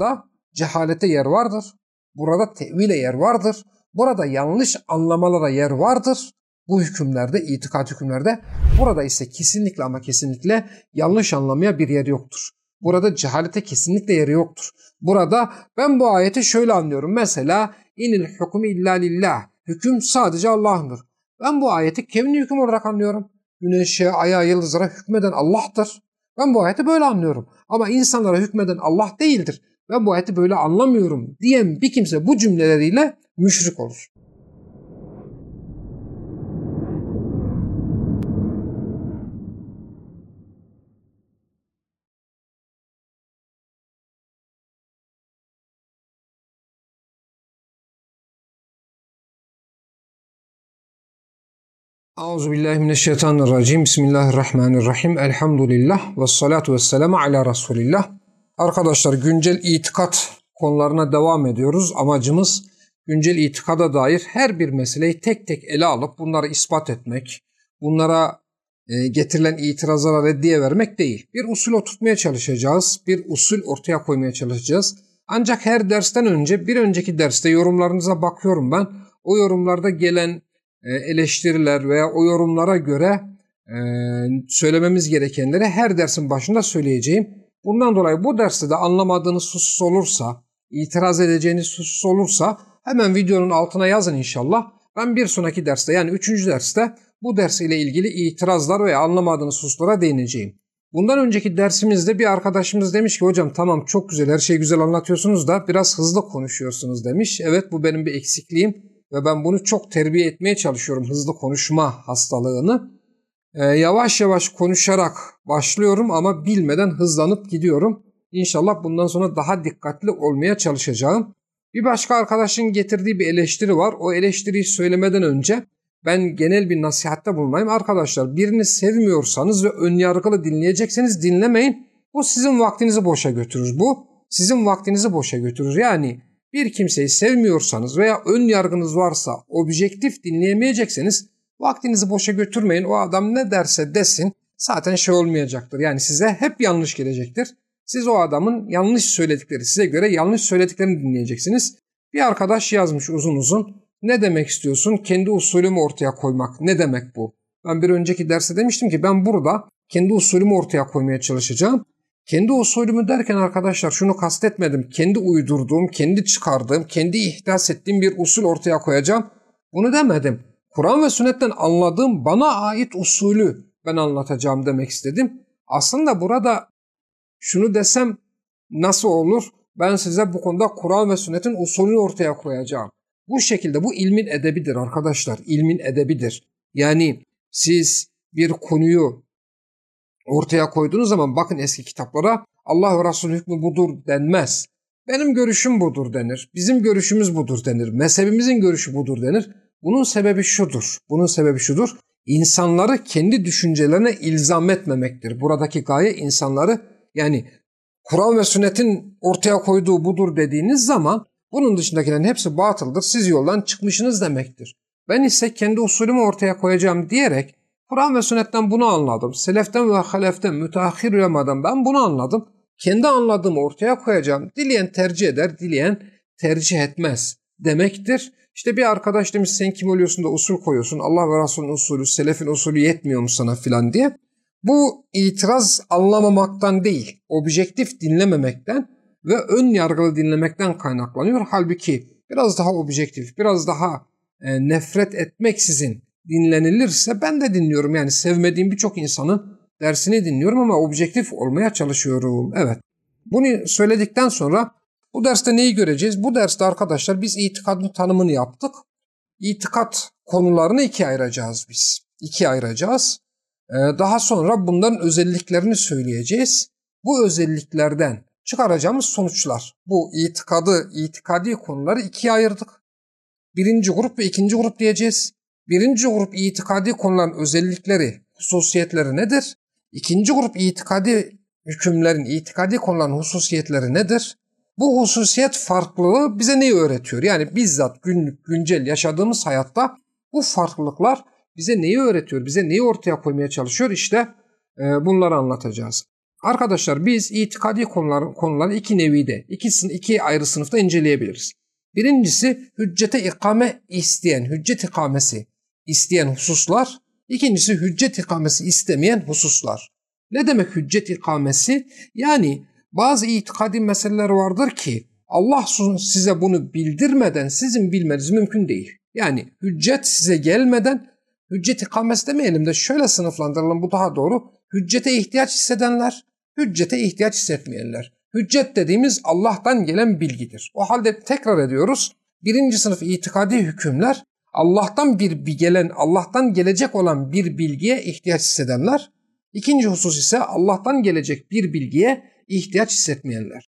burada cehalete yer vardır. Burada tevile yer vardır. Burada yanlış anlamalara yer vardır. Bu hükümlerde, itikat hükümlerde. Burada ise kesinlikle ama kesinlikle yanlış anlamaya bir yer yoktur. Burada cehalete kesinlikle yeri yoktur. Burada ben bu ayeti şöyle anlıyorum. Mesela inil hükmü illa lillah. Hüküm sadece Allah'ındır. Ben bu ayeti kevni hüküm olarak anlıyorum. Güneşe, aya, yıldızlara hükmeden Allah'tır. Ben bu ayeti böyle anlıyorum. Ama insanlara hükmeden Allah değildir. Ben bu ayeti böyle anlamıyorum diyen bir kimse bu cümleleriyle müşrik olur. Euzubillahimineşşeytanirracim. Bismillahirrahmanirrahim. Elhamdülillah ve salatu ve selamu ala Resulillah. Arkadaşlar güncel itikat konularına devam ediyoruz. Amacımız güncel itikada dair her bir meseleyi tek tek ele alıp bunları ispat etmek, bunlara e, getirilen itirazlara reddiye vermek değil. Bir usul oturtmaya çalışacağız, bir usul ortaya koymaya çalışacağız. Ancak her dersten önce bir önceki derste yorumlarınıza bakıyorum ben. O yorumlarda gelen e, eleştiriler veya o yorumlara göre e, söylememiz gerekenleri her dersin başında söyleyeceğim. Bundan dolayı bu derste de anlamadığınız husus olursa, itiraz edeceğiniz husus olursa hemen videonun altına yazın inşallah. Ben bir sonraki derste yani üçüncü derste bu ders ile ilgili itirazlar veya anlamadığınız hususlara değineceğim. Bundan önceki dersimizde bir arkadaşımız demiş ki hocam tamam çok güzel her şeyi güzel anlatıyorsunuz da biraz hızlı konuşuyorsunuz demiş. Evet bu benim bir eksikliğim ve ben bunu çok terbiye etmeye çalışıyorum hızlı konuşma hastalığını. Ee, yavaş yavaş konuşarak başlıyorum ama bilmeden hızlanıp gidiyorum. İnşallah bundan sonra daha dikkatli olmaya çalışacağım. Bir başka arkadaşın getirdiği bir eleştiri var. O eleştiriyi söylemeden önce ben genel bir nasihatte bulunayım. Arkadaşlar birini sevmiyorsanız ve önyargılı dinleyecekseniz dinlemeyin. Bu sizin vaktinizi boşa götürür. Bu sizin vaktinizi boşa götürür. Yani bir kimseyi sevmiyorsanız veya ön yargınız varsa objektif dinleyemeyecekseniz vaktinizi boşa götürmeyin. O adam ne derse desin zaten şey olmayacaktır. Yani size hep yanlış gelecektir. Siz o adamın yanlış söyledikleri size göre yanlış söylediklerini dinleyeceksiniz. Bir arkadaş yazmış uzun uzun. Ne demek istiyorsun? Kendi usulümü ortaya koymak. Ne demek bu? Ben bir önceki derste demiştim ki ben burada kendi usulümü ortaya koymaya çalışacağım. Kendi usulümü derken arkadaşlar şunu kastetmedim. Kendi uydurduğum, kendi çıkardığım, kendi ihdas ettiğim bir usul ortaya koyacağım. Bunu demedim. Kur'an ve sünnetten anladığım bana ait usulü ben anlatacağım demek istedim. Aslında burada şunu desem nasıl olur? Ben size bu konuda Kur'an ve sünnetin usulünü ortaya koyacağım. Bu şekilde bu ilmin edebidir arkadaşlar. İlmin edebidir. Yani siz bir konuyu ortaya koyduğunuz zaman bakın eski kitaplara Allah ve Resulü hükmü budur denmez. Benim görüşüm budur denir. Bizim görüşümüz budur denir. Mezhebimizin görüşü budur denir. Bunun sebebi şudur. Bunun sebebi şudur. İnsanları kendi düşüncelerine ilzam etmemektir. Buradaki gaye insanları yani Kur'an ve sünnetin ortaya koyduğu budur dediğiniz zaman bunun dışındakilerin hepsi batıldır. Siz yoldan çıkmışsınız demektir. Ben ise kendi usulümü ortaya koyacağım diyerek Kur'an ve sünnetten bunu anladım. Seleften ve haleften, müteahhir ulemadan ben bunu anladım. Kendi anladığımı ortaya koyacağım. Dileyen tercih eder, dileyen tercih etmez demektir. İşte bir arkadaş demiş sen kim oluyorsun da usul koyuyorsun. Allah ve Resulünün usulü, selefin usulü yetmiyor mu sana filan diye. Bu itiraz anlamamaktan değil, objektif dinlememekten ve ön yargılı dinlemekten kaynaklanıyor. Halbuki biraz daha objektif, biraz daha e, nefret etmeksizin dinlenilirse ben de dinliyorum. Yani sevmediğim birçok insanın dersini dinliyorum ama objektif olmaya çalışıyorum. Evet. Bunu söyledikten sonra bu derste neyi göreceğiz? Bu derste arkadaşlar biz itikadın tanımını yaptık. İtikat konularını ikiye ayıracağız biz. İkiye ayıracağız. Ee, daha sonra bunların özelliklerini söyleyeceğiz. Bu özelliklerden çıkaracağımız sonuçlar. Bu itikadı, itikadi konuları ikiye ayırdık. Birinci grup ve ikinci grup diyeceğiz. Birinci grup itikadi konuların özellikleri, hususiyetleri nedir? İkinci grup itikadi hükümlerin, itikadi konuların hususiyetleri nedir? Bu hususiyet farklılığı bize neyi öğretiyor? Yani bizzat günlük, güncel yaşadığımız hayatta bu farklılıklar bize neyi öğretiyor? Bize neyi ortaya koymaya çalışıyor? İşte e, bunları anlatacağız. Arkadaşlar biz itikadi konular, konuları iki nevide, iki, iki ayrı sınıfta inceleyebiliriz. Birincisi hüccete ikame isteyen, hüccet ikamesi isteyen hususlar. İkincisi hüccet ikamesi istemeyen hususlar. Ne demek hüccet ikamesi? Yani bazı itikadi meseleler vardır ki Allah size bunu bildirmeden sizin bilmeniz mümkün değil. Yani hüccet size gelmeden hüccet ikamesi demeyelim de şöyle sınıflandıralım bu daha doğru. Hüccete ihtiyaç hissedenler, hüccete ihtiyaç hissetmeyenler. Hüccet dediğimiz Allah'tan gelen bilgidir. O halde tekrar ediyoruz. Birinci sınıf itikadi hükümler Allah'tan bir gelen, Allah'tan gelecek olan bir bilgiye ihtiyaç hissedenler. İkinci husus ise Allah'tan gelecek bir bilgiye ihtiyaç hissetmeyenler.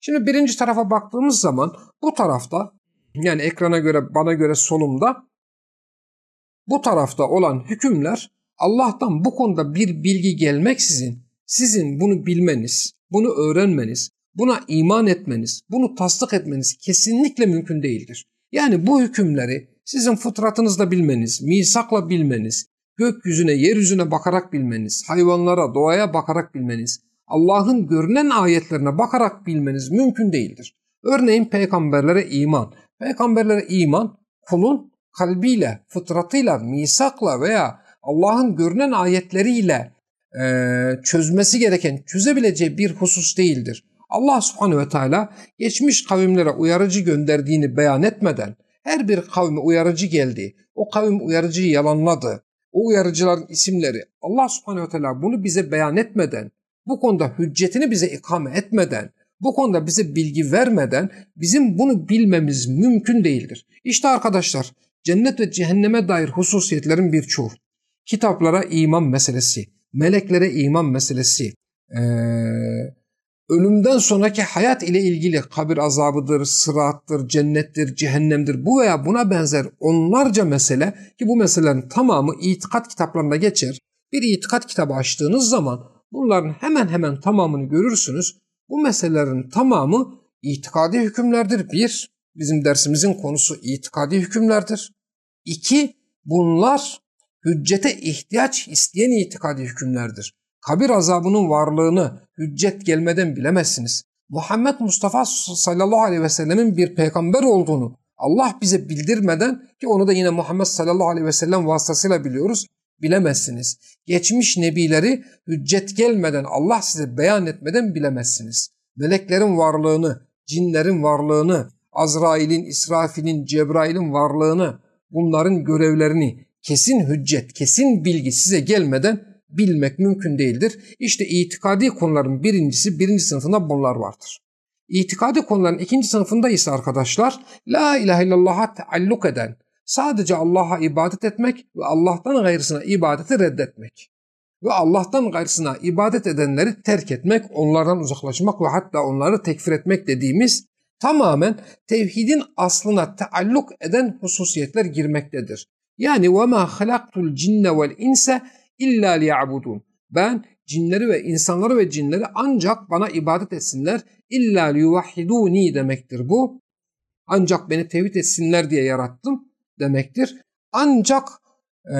Şimdi birinci tarafa baktığımız zaman bu tarafta yani ekrana göre bana göre solumda bu tarafta olan hükümler Allah'tan bu konuda bir bilgi gelmeksizin sizin bunu bilmeniz, bunu öğrenmeniz, buna iman etmeniz, bunu tasdik etmeniz kesinlikle mümkün değildir. Yani bu hükümleri sizin fıtratınızla bilmeniz, misakla bilmeniz, gökyüzüne, yeryüzüne bakarak bilmeniz, hayvanlara, doğaya bakarak bilmeniz, Allah'ın görünen ayetlerine bakarak bilmeniz mümkün değildir. Örneğin peygamberlere iman. Peygamberlere iman kulun kalbiyle, fıtratıyla, misakla veya Allah'ın görünen ayetleriyle e, çözmesi gereken, çözebileceği bir husus değildir. Allah subhanehu ve teala geçmiş kavimlere uyarıcı gönderdiğini beyan etmeden her bir kavme uyarıcı geldi. O kavim uyarıcıyı yalanladı. O uyarıcıların isimleri Allah subhanehu ve teala bunu bize beyan etmeden bu konuda hüccetini bize ikame etmeden, bu konuda bize bilgi vermeden bizim bunu bilmemiz mümkün değildir. İşte arkadaşlar cennet ve cehenneme dair hususiyetlerin birçoğu. Kitaplara iman meselesi, meleklere iman meselesi, ee, ölümden sonraki hayat ile ilgili kabir azabıdır, sırattır, cennettir, cehennemdir bu veya buna benzer onlarca mesele ki bu meselelerin tamamı itikat kitaplarında geçer. Bir itikat kitabı açtığınız zaman Bunların hemen hemen tamamını görürsünüz. Bu meselelerin tamamı itikadi hükümlerdir. Bir, bizim dersimizin konusu itikadi hükümlerdir. İki, bunlar hüccete ihtiyaç isteyen itikadi hükümlerdir. Kabir azabının varlığını hüccet gelmeden bilemezsiniz. Muhammed Mustafa sallallahu aleyhi ve sellemin bir peygamber olduğunu Allah bize bildirmeden ki onu da yine Muhammed sallallahu aleyhi ve sellem vasıtasıyla biliyoruz bilemezsiniz. Geçmiş nebileri hüccet gelmeden Allah size beyan etmeden bilemezsiniz. Meleklerin varlığını, cinlerin varlığını, Azrail'in, İsrafil'in, Cebrail'in varlığını, bunların görevlerini kesin hüccet, kesin bilgi size gelmeden bilmek mümkün değildir. İşte itikadi konuların birincisi, birinci sınıfında bunlar vardır. İtikadi konuların ikinci sınıfında ise arkadaşlar La ilahe illallah'a taalluk eden, sadece Allah'a ibadet etmek ve Allah'tan gayrısına ibadeti reddetmek. Ve Allah'tan gayrısına ibadet edenleri terk etmek, onlardan uzaklaşmak ve hatta onları tekfir etmek dediğimiz tamamen tevhidin aslına taalluk eden hususiyetler girmektedir. Yani وَمَا خَلَقْتُ الْجِنَّ وَالْاِنْسَ İlla liya'budun. Ben cinleri ve insanları ve cinleri ancak bana ibadet etsinler. İlla liyuvahhiduni demektir bu. Ancak beni tevhid etsinler diye yarattım demektir. Ancak e,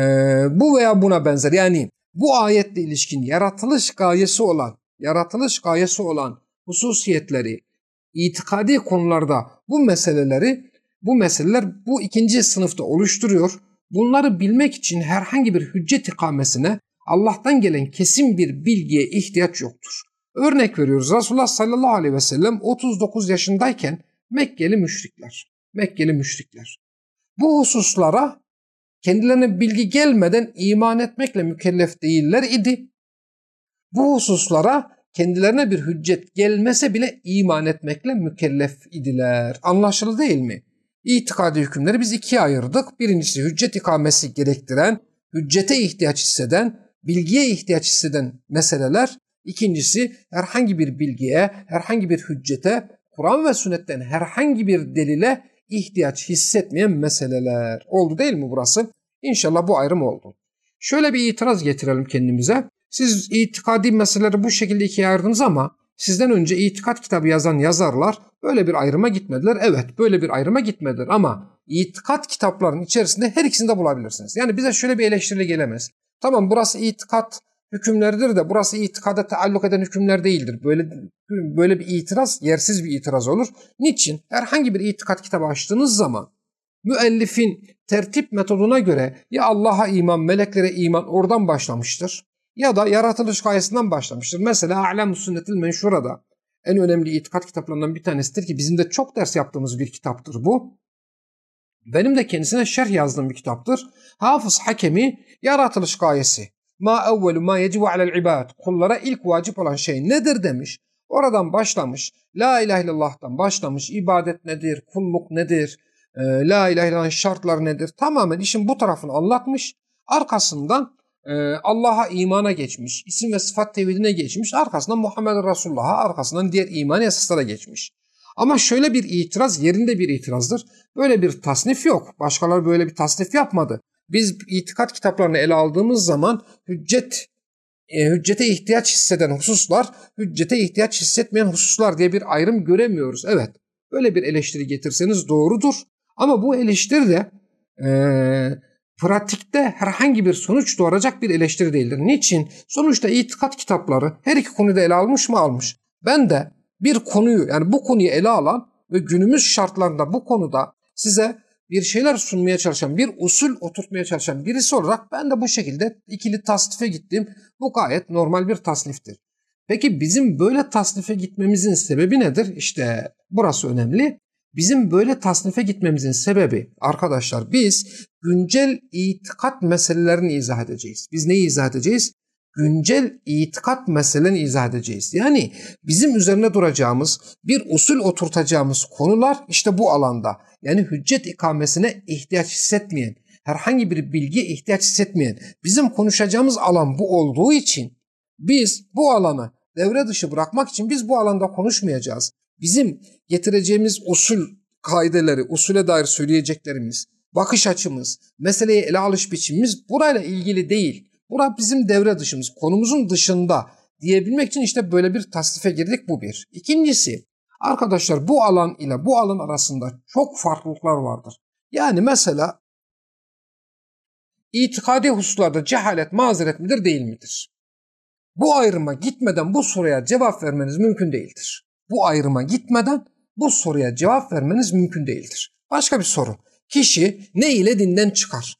bu veya buna benzer yani bu ayetle ilişkin yaratılış gayesi olan, yaratılış gayesi olan hususiyetleri, itikadi konularda bu meseleleri, bu meseleler bu ikinci sınıfta oluşturuyor. Bunları bilmek için herhangi bir hüccet ikamesine Allah'tan gelen kesin bir bilgiye ihtiyaç yoktur. Örnek veriyoruz Resulullah sallallahu aleyhi ve sellem 39 yaşındayken Mekkeli müşrikler, Mekkeli müşrikler bu hususlara kendilerine bilgi gelmeden iman etmekle mükellef değiller idi. Bu hususlara kendilerine bir hüccet gelmese bile iman etmekle mükellef idiler. Anlaşıldı değil mi? İtikadi hükümleri biz ikiye ayırdık. Birincisi hüccet ikamesi gerektiren, hüccete ihtiyaç hisseden, bilgiye ihtiyaç hisseden meseleler. İkincisi herhangi bir bilgiye, herhangi bir hüccete, Kur'an ve sünnetten herhangi bir delile ihtiyaç hissetmeyen meseleler. Oldu değil mi burası? İnşallah bu ayrım oldu. Şöyle bir itiraz getirelim kendimize. Siz itikadi meseleleri bu şekilde ikiye ayırdınız ama sizden önce itikat kitabı yazan yazarlar böyle bir ayrıma gitmediler. Evet böyle bir ayrıma gitmediler ama itikat kitaplarının içerisinde her ikisini de bulabilirsiniz. Yani bize şöyle bir eleştiri gelemez. Tamam burası itikat hükümleridir de burası itikada taalluk eden hükümler değildir. Böyle böyle bir itiraz yersiz bir itiraz olur. Niçin? Herhangi bir itikat kitabı açtığınız zaman müellifin tertip metoduna göre ya Allah'a iman, meleklere iman oradan başlamıştır ya da yaratılış gayesinden başlamıştır. Mesela A'lem Sünnetil Menşura'da en önemli itikat kitaplarından bir tanesidir ki bizim de çok ders yaptığımız bir kitaptır bu. Benim de kendisine şerh yazdığım bir kitaptır. Hafız Hakemi yaratılış gayesi. Ma evvelu ma yecibu alel ibad. Kullara ilk vacip olan şey nedir demiş. Oradan başlamış. La ilahe illallah'tan başlamış. İbadet nedir? Kulluk nedir? E, La ilahe illallah'ın şartları nedir? Tamamen işin bu tarafını anlatmış. Arkasından Allah'a imana geçmiş. isim ve sıfat tevhidine geçmiş. Arkasından Muhammed Resulullah'a, arkasından diğer iman esaslara geçmiş. Ama şöyle bir itiraz yerinde bir itirazdır. Böyle bir tasnif yok. Başkaları böyle bir tasnif yapmadı. Biz itikat kitaplarını ele aldığımız zaman hüccet e, hüccete ihtiyaç hisseden hususlar, hüccete ihtiyaç hissetmeyen hususlar diye bir ayrım göremiyoruz. Evet, böyle bir eleştiri getirseniz doğrudur. Ama bu eleştiri de e, pratikte herhangi bir sonuç doğuracak bir eleştiri değildir. Niçin? Sonuçta itikat kitapları her iki konuda ele almış mı almış. Ben de bir konuyu yani bu konuyu ele alan ve günümüz şartlarında bu konuda size bir şeyler sunmaya çalışan, bir usul oturtmaya çalışan birisi olarak ben de bu şekilde ikili tasnife gittim. Bu gayet normal bir tasniftir. Peki bizim böyle tasnife gitmemizin sebebi nedir? İşte burası önemli. Bizim böyle tasnife gitmemizin sebebi arkadaşlar biz güncel itikat meselelerini izah edeceğiz. Biz neyi izah edeceğiz? Güncel itikat meselelerini izah edeceğiz. Yani bizim üzerine duracağımız, bir usul oturtacağımız konular işte bu alanda. Yani hüccet ikamesine ihtiyaç hissetmeyen, herhangi bir bilgiye ihtiyaç hissetmeyen, bizim konuşacağımız alan bu olduğu için biz bu alanı devre dışı bırakmak için biz bu alanda konuşmayacağız bizim getireceğimiz usul kaideleri, usule dair söyleyeceklerimiz, bakış açımız, meseleyi ele alış biçimimiz burayla ilgili değil. Bura bizim devre dışımız, konumuzun dışında diyebilmek için işte böyle bir tasnife girdik bu bir. İkincisi, arkadaşlar bu alan ile bu alan arasında çok farklılıklar vardır. Yani mesela itikadi hususlarda cehalet mazeret midir değil midir? Bu ayrıma gitmeden bu soruya cevap vermeniz mümkün değildir bu ayrıma gitmeden bu soruya cevap vermeniz mümkün değildir. Başka bir soru. Kişi ne ile dinden çıkar?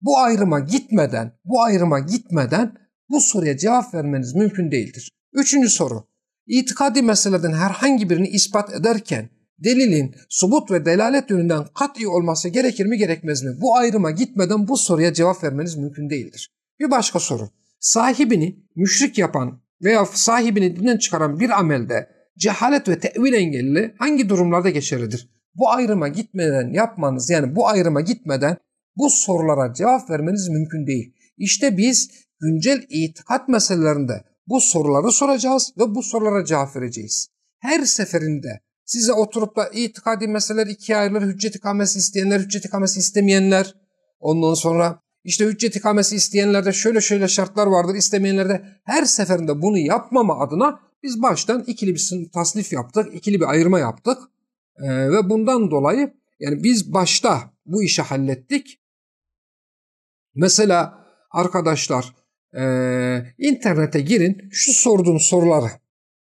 Bu ayrıma gitmeden, bu ayrıma gitmeden bu soruya cevap vermeniz mümkün değildir. Üçüncü soru. İtikadi meseleden herhangi birini ispat ederken delilin subut ve delalet yönünden kat'i olması gerekir mi gerekmez mi? Bu ayrıma gitmeden bu soruya cevap vermeniz mümkün değildir. Bir başka soru. Sahibini müşrik yapan veya sahibini dinden çıkaran bir amelde cehalet ve tevil engelli hangi durumlarda geçerlidir? Bu ayrıma gitmeden yapmanız yani bu ayrıma gitmeden bu sorulara cevap vermeniz mümkün değil. İşte biz güncel itikat meselelerinde bu soruları soracağız ve bu sorulara cevap vereceğiz. Her seferinde size oturup da itikadi meseleler ikiye ayrılır. Hüccet ikamesi isteyenler, hüccet ikamesi istemeyenler. Ondan sonra işte hüccet ikamesi isteyenlerde şöyle şöyle şartlar vardır, istemeyenlerde her seferinde bunu yapmama adına biz baştan ikili bir tasnif yaptık, ikili bir ayırma yaptık ee, ve bundan dolayı yani biz başta bu işi hallettik. Mesela arkadaşlar e, internete girin şu sorduğum soruları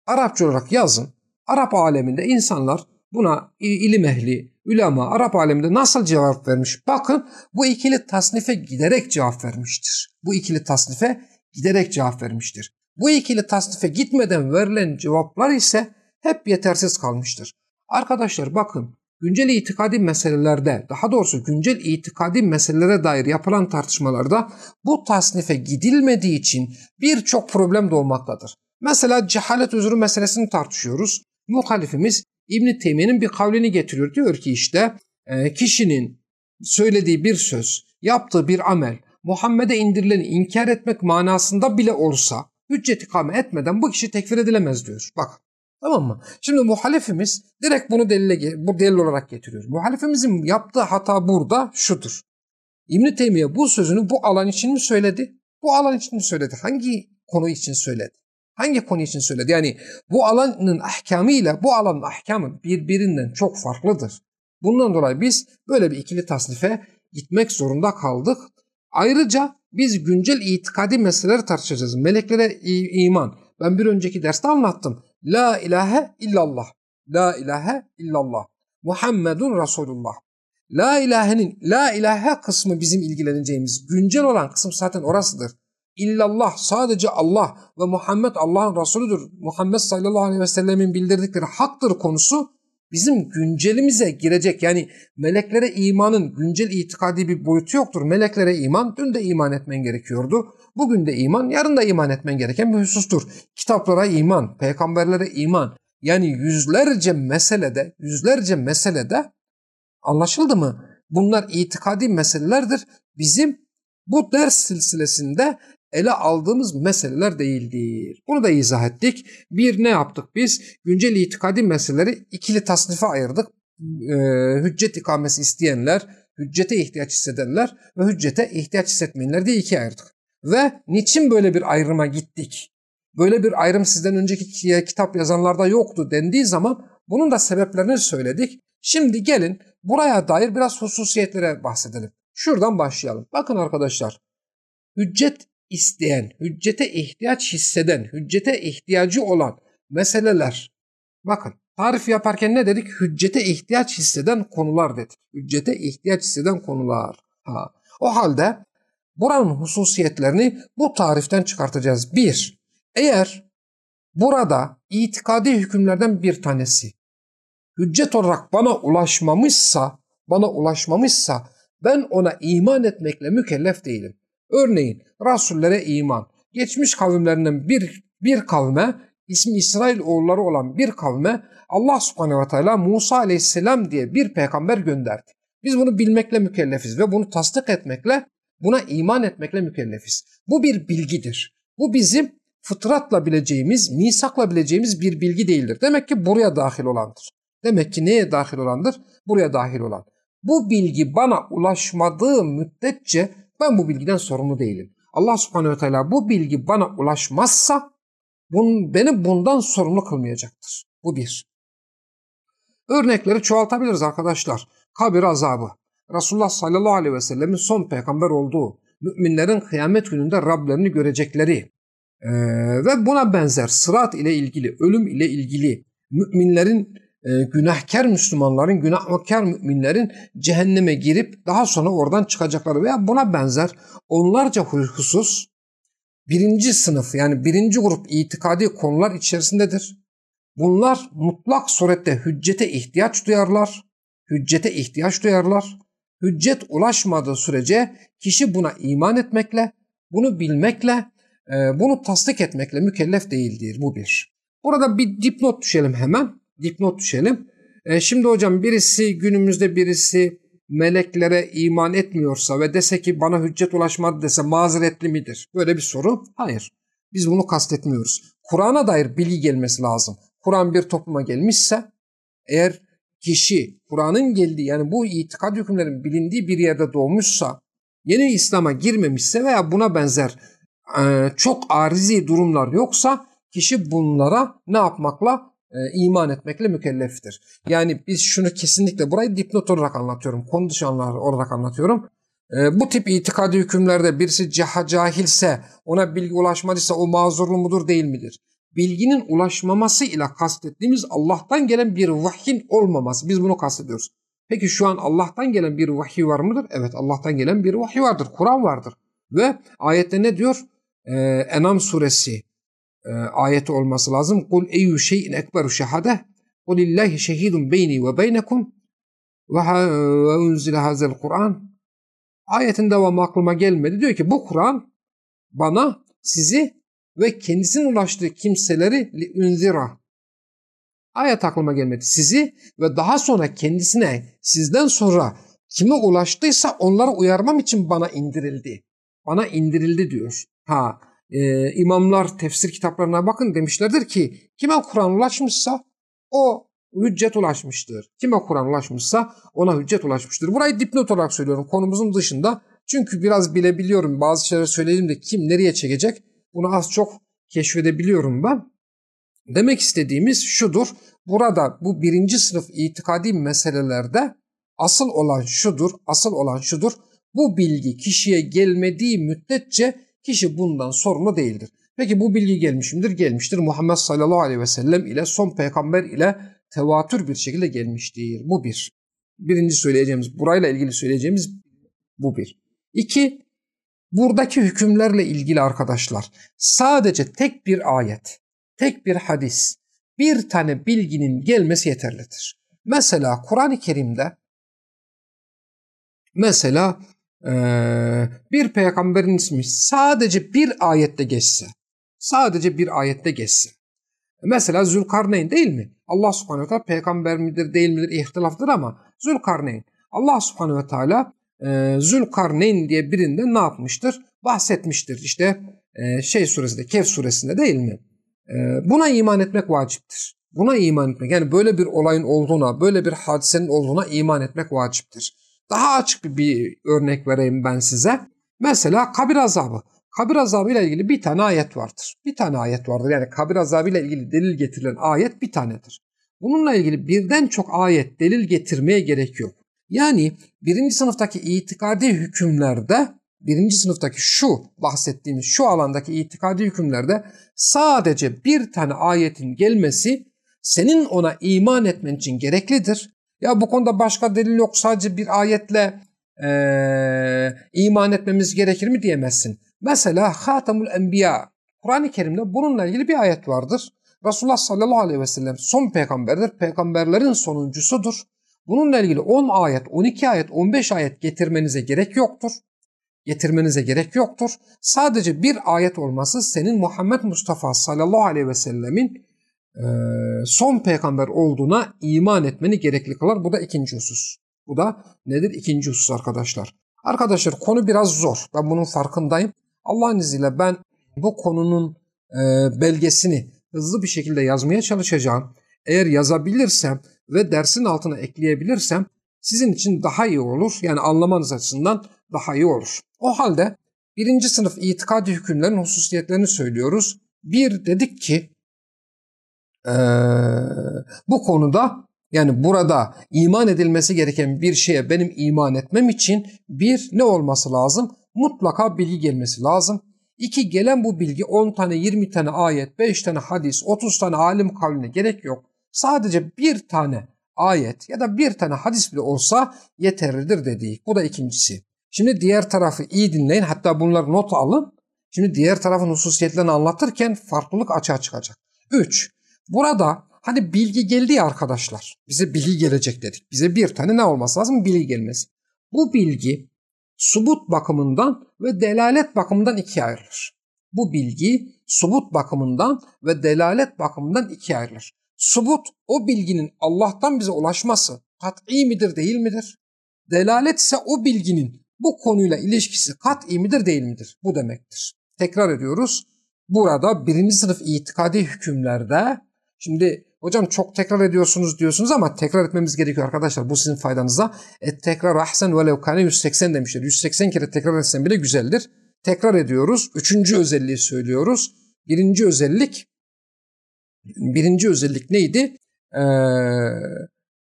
Arapça olarak yazın. Arap aleminde insanlar buna ilim ehli, ulema Arap aleminde nasıl cevap vermiş? Bakın bu ikili tasnife giderek cevap vermiştir. Bu ikili tasnife giderek cevap vermiştir. Bu ikili tasnife gitmeden verilen cevaplar ise hep yetersiz kalmıştır. Arkadaşlar bakın güncel itikadi meselelerde daha doğrusu güncel itikadi meselelere dair yapılan tartışmalarda bu tasnife gidilmediği için birçok problem doğmaktadır. Mesela cehalet özrü meselesini tartışıyoruz. Muhalifimiz İbn Teymiye'nin bir kavlini getiriyor. Diyor ki işte e, kişinin söylediği bir söz, yaptığı bir amel Muhammed'e indirileni inkar etmek manasında bile olsa hüccet ikame etmeden bu kişi tekfir edilemez diyor. Bak tamam mı? Şimdi muhalefimiz direkt bunu delile, bu delil olarak getiriyor. Muhalefimizin yaptığı hata burada şudur. İbn Teymiye bu sözünü bu alan için mi söyledi? Bu alan için mi söyledi? Hangi konu için söyledi? Hangi konu için söyledi? Yani bu alanın ahkamı ile bu alanın ahkamı birbirinden çok farklıdır. Bundan dolayı biz böyle bir ikili tasnife gitmek zorunda kaldık. Ayrıca biz güncel itikadi meseleleri tartışacağız. Meleklere iman. Ben bir önceki derste anlattım. La ilahe illallah. La ilahe illallah. Muhammedun Resulullah. La ilahenin la ilahe kısmı bizim ilgileneceğimiz güncel olan kısım zaten orasıdır. İllallah sadece Allah ve Muhammed Allah'ın Resulüdür. Muhammed sallallahu aleyhi ve sellemin bildirdikleri haktır konusu bizim güncelimize girecek. Yani meleklere imanın güncel itikadi bir boyutu yoktur. Meleklere iman dün de iman etmen gerekiyordu. Bugün de iman, yarın da iman etmen gereken bir husustur. Kitaplara iman, peygamberlere iman. Yani yüzlerce meselede, yüzlerce meselede anlaşıldı mı? Bunlar itikadi meselelerdir. Bizim bu ders silsilesinde ele aldığımız meseleler değildir. Bunu da izah ettik. Bir ne yaptık biz? Güncel itikadi meseleleri ikili tasnife ayırdık. Ee, hüccet ikamesi isteyenler, hüccete ihtiyaç hissedenler ve hüccete ihtiyaç hissetmeyenler diye ikiye ayırdık. Ve niçin böyle bir ayrıma gittik? Böyle bir ayrım sizden önceki kitap yazanlarda yoktu dendiği zaman bunun da sebeplerini söyledik. Şimdi gelin buraya dair biraz hususiyetlere bahsedelim. Şuradan başlayalım. Bakın arkadaşlar. Hüccet isteyen, hüccete ihtiyaç hisseden, hüccete ihtiyacı olan meseleler. Bakın tarif yaparken ne dedik? Hüccete ihtiyaç hisseden konular dedik. Hüccete ihtiyaç hisseden konular. Ha. O halde buranın hususiyetlerini bu tariften çıkartacağız. Bir, eğer burada itikadi hükümlerden bir tanesi hüccet olarak bana ulaşmamışsa, bana ulaşmamışsa ben ona iman etmekle mükellef değilim. Örneğin Rasullere iman. Geçmiş kavimlerinden bir, bir kavme, ismi İsrail oğulları olan bir kavme Allah subhanehu ve teala Musa aleyhisselam diye bir peygamber gönderdi. Biz bunu bilmekle mükellefiz ve bunu tasdik etmekle, buna iman etmekle mükellefiz. Bu bir bilgidir. Bu bizim fıtratla bileceğimiz, misakla bileceğimiz bir bilgi değildir. Demek ki buraya dahil olandır. Demek ki neye dahil olandır? Buraya dahil olan. Bu bilgi bana ulaşmadığı müddetçe ben bu bilgiden sorumlu değilim. Allah subhanehu ve teala bu bilgi bana ulaşmazsa bun, beni bundan sorumlu kılmayacaktır. Bu bir. Örnekleri çoğaltabiliriz arkadaşlar. Kabir azabı. Resulullah sallallahu aleyhi ve sellemin son peygamber olduğu, müminlerin kıyamet gününde Rablerini görecekleri ee, ve buna benzer sırat ile ilgili, ölüm ile ilgili müminlerin e, günahkar Müslümanların, günahkar müminlerin cehenneme girip daha sonra oradan çıkacakları veya buna benzer onlarca husus birinci sınıf yani birinci grup itikadi konular içerisindedir. Bunlar mutlak surette hüccete ihtiyaç duyarlar. Hüccete ihtiyaç duyarlar. Hüccet ulaşmadığı sürece kişi buna iman etmekle, bunu bilmekle, e, bunu tasdik etmekle mükellef değildir. Bu bir. Burada bir dipnot düşelim hemen dipnot düşelim. E, şimdi hocam birisi günümüzde birisi meleklere iman etmiyorsa ve dese ki bana hüccet ulaşmadı dese mazeretli midir? Böyle bir soru. Hayır. Biz bunu kastetmiyoruz. Kur'an'a dair bilgi gelmesi lazım. Kur'an bir topluma gelmişse eğer kişi Kur'an'ın geldiği yani bu itikad hükümlerin bilindiği bir yerde doğmuşsa yeni İslam'a girmemişse veya buna benzer e, çok arizi durumlar yoksa kişi bunlara ne yapmakla iman etmekle mükelleftir. Yani biz şunu kesinlikle burayı dipnot olarak anlatıyorum. Konu dışı olarak anlatıyorum. E, bu tip itikadi hükümlerde birisi caha cahilse ona bilgi ulaşmadıysa o mazurlu mudur değil midir? Bilginin ulaşmaması ile kastettiğimiz Allah'tan gelen bir vahyin olmaması. Biz bunu kastediyoruz. Peki şu an Allah'tan gelen bir vahiy var mıdır? Evet Allah'tan gelen bir vahiy vardır. Kur'an vardır. Ve ayette ne diyor? Ee, Enam suresi e, ayeti olması lazım. Kul eyyü şeyin ekberu şehade. Kul illahi şehidun beyni ve beynekum ve unzile hazel Kur'an. Ayetin devamı aklıma gelmedi. Diyor ki bu Kur'an bana sizi ve kendisinin ulaştığı kimseleri unzira. Ayet aklıma gelmedi. Sizi ve daha sonra kendisine sizden sonra kime ulaştıysa onları uyarmam için bana indirildi. Bana indirildi diyor. Ha e, imamlar tefsir kitaplarına bakın demişlerdir ki kime Kur'an ulaşmışsa o hüccet ulaşmıştır. Kime Kur'an ulaşmışsa ona hüccet ulaşmıştır. Burayı dipnot olarak söylüyorum konumuzun dışında. Çünkü biraz bilebiliyorum bazı şeyler söyledim de kim nereye çekecek bunu az çok keşfedebiliyorum ben. Demek istediğimiz şudur. Burada bu birinci sınıf itikadi meselelerde asıl olan şudur, asıl olan şudur. Bu bilgi kişiye gelmediği müddetçe kişi bundan sorumlu değildir. Peki bu bilgi gelmiş midir? Gelmiştir. Muhammed sallallahu aleyhi ve sellem ile son peygamber ile tevatür bir şekilde gelmiştir. Bu bir. Birinci söyleyeceğimiz, burayla ilgili söyleyeceğimiz bu bir. İki, buradaki hükümlerle ilgili arkadaşlar sadece tek bir ayet, tek bir hadis, bir tane bilginin gelmesi yeterlidir. Mesela Kur'an-ı Kerim'de mesela bir peygamberin ismi sadece bir ayette geçse, sadece bir ayette geçse. Mesela Zülkarneyn değil mi? Allah subhanehu ve teala peygamber midir değil midir ihtilaftır ama Zülkarneyn. Allah subhanehu ve teala e, Zülkarneyn diye birinde ne yapmıştır? Bahsetmiştir. İşte e, şey suresinde, Kehf suresinde değil mi? E, buna iman etmek vaciptir. Buna iman etmek yani böyle bir olayın olduğuna, böyle bir hadisenin olduğuna iman etmek vaciptir. Daha açık bir, bir örnek vereyim ben size. Mesela kabir azabı. Kabir azabı ile ilgili bir tane ayet vardır. Bir tane ayet vardır. Yani kabir azabı ile ilgili delil getirilen ayet bir tanedir. Bununla ilgili birden çok ayet delil getirmeye gerek yok. Yani birinci sınıftaki itikadi hükümlerde birinci sınıftaki şu bahsettiğimiz şu alandaki itikadi hükümlerde sadece bir tane ayetin gelmesi senin ona iman etmen için gereklidir. Ya bu konuda başka delil yok sadece bir ayetle e, iman etmemiz gerekir mi diyemezsin. Mesela Hatemul Enbiya Kur'an-ı Kerim'de bununla ilgili bir ayet vardır. Resulullah sallallahu aleyhi ve sellem son peygamberdir. Peygamberlerin sonuncusudur. Bununla ilgili 10 ayet, 12 ayet, 15 ayet getirmenize gerek yoktur. Getirmenize gerek yoktur. Sadece bir ayet olması senin Muhammed Mustafa sallallahu aleyhi ve sellemin son peygamber olduğuna iman etmeni gerekli kılar. Bu da ikinci husus. Bu da nedir? İkinci husus arkadaşlar. Arkadaşlar konu biraz zor. Ben bunun farkındayım. Allah'ın izniyle ben bu konunun e, belgesini hızlı bir şekilde yazmaya çalışacağım. Eğer yazabilirsem ve dersin altına ekleyebilirsem sizin için daha iyi olur. Yani anlamanız açısından daha iyi olur. O halde birinci sınıf itikadi hükümlerin hususiyetlerini söylüyoruz. Bir dedik ki ee, bu konuda yani burada iman edilmesi gereken bir şeye benim iman etmem için bir ne olması lazım? Mutlaka bilgi gelmesi lazım. İki gelen bu bilgi 10 tane 20 tane ayet 5 tane hadis 30 tane alim kavline gerek yok. Sadece bir tane ayet ya da bir tane hadis bile olsa yeterlidir dedik. Bu da ikincisi. Şimdi diğer tarafı iyi dinleyin hatta bunları not alın. Şimdi diğer tarafın hususiyetlerini anlatırken farklılık açığa çıkacak. 3. Burada hani bilgi geldi ya arkadaşlar. Bize bilgi gelecek dedik. Bize bir tane ne olması lazım? Bilgi gelmesi. Bu bilgi subut bakımından ve delalet bakımından ikiye ayrılır. Bu bilgi subut bakımından ve delalet bakımından ikiye ayrılır. Subut o bilginin Allah'tan bize ulaşması kat'i midir değil midir? Delalet ise o bilginin bu konuyla ilişkisi kat'i midir değil midir? Bu demektir. Tekrar ediyoruz. Burada birinci sınıf itikadi hükümlerde Şimdi hocam çok tekrar ediyorsunuz diyorsunuz ama tekrar etmemiz gerekiyor arkadaşlar. Bu sizin faydanıza. Et tekrar ahsen ve levkane 180 demişler. 180 kere tekrar etsen bile güzeldir. Tekrar ediyoruz. Üçüncü özelliği söylüyoruz. Birinci özellik birinci özellik neydi? Ee,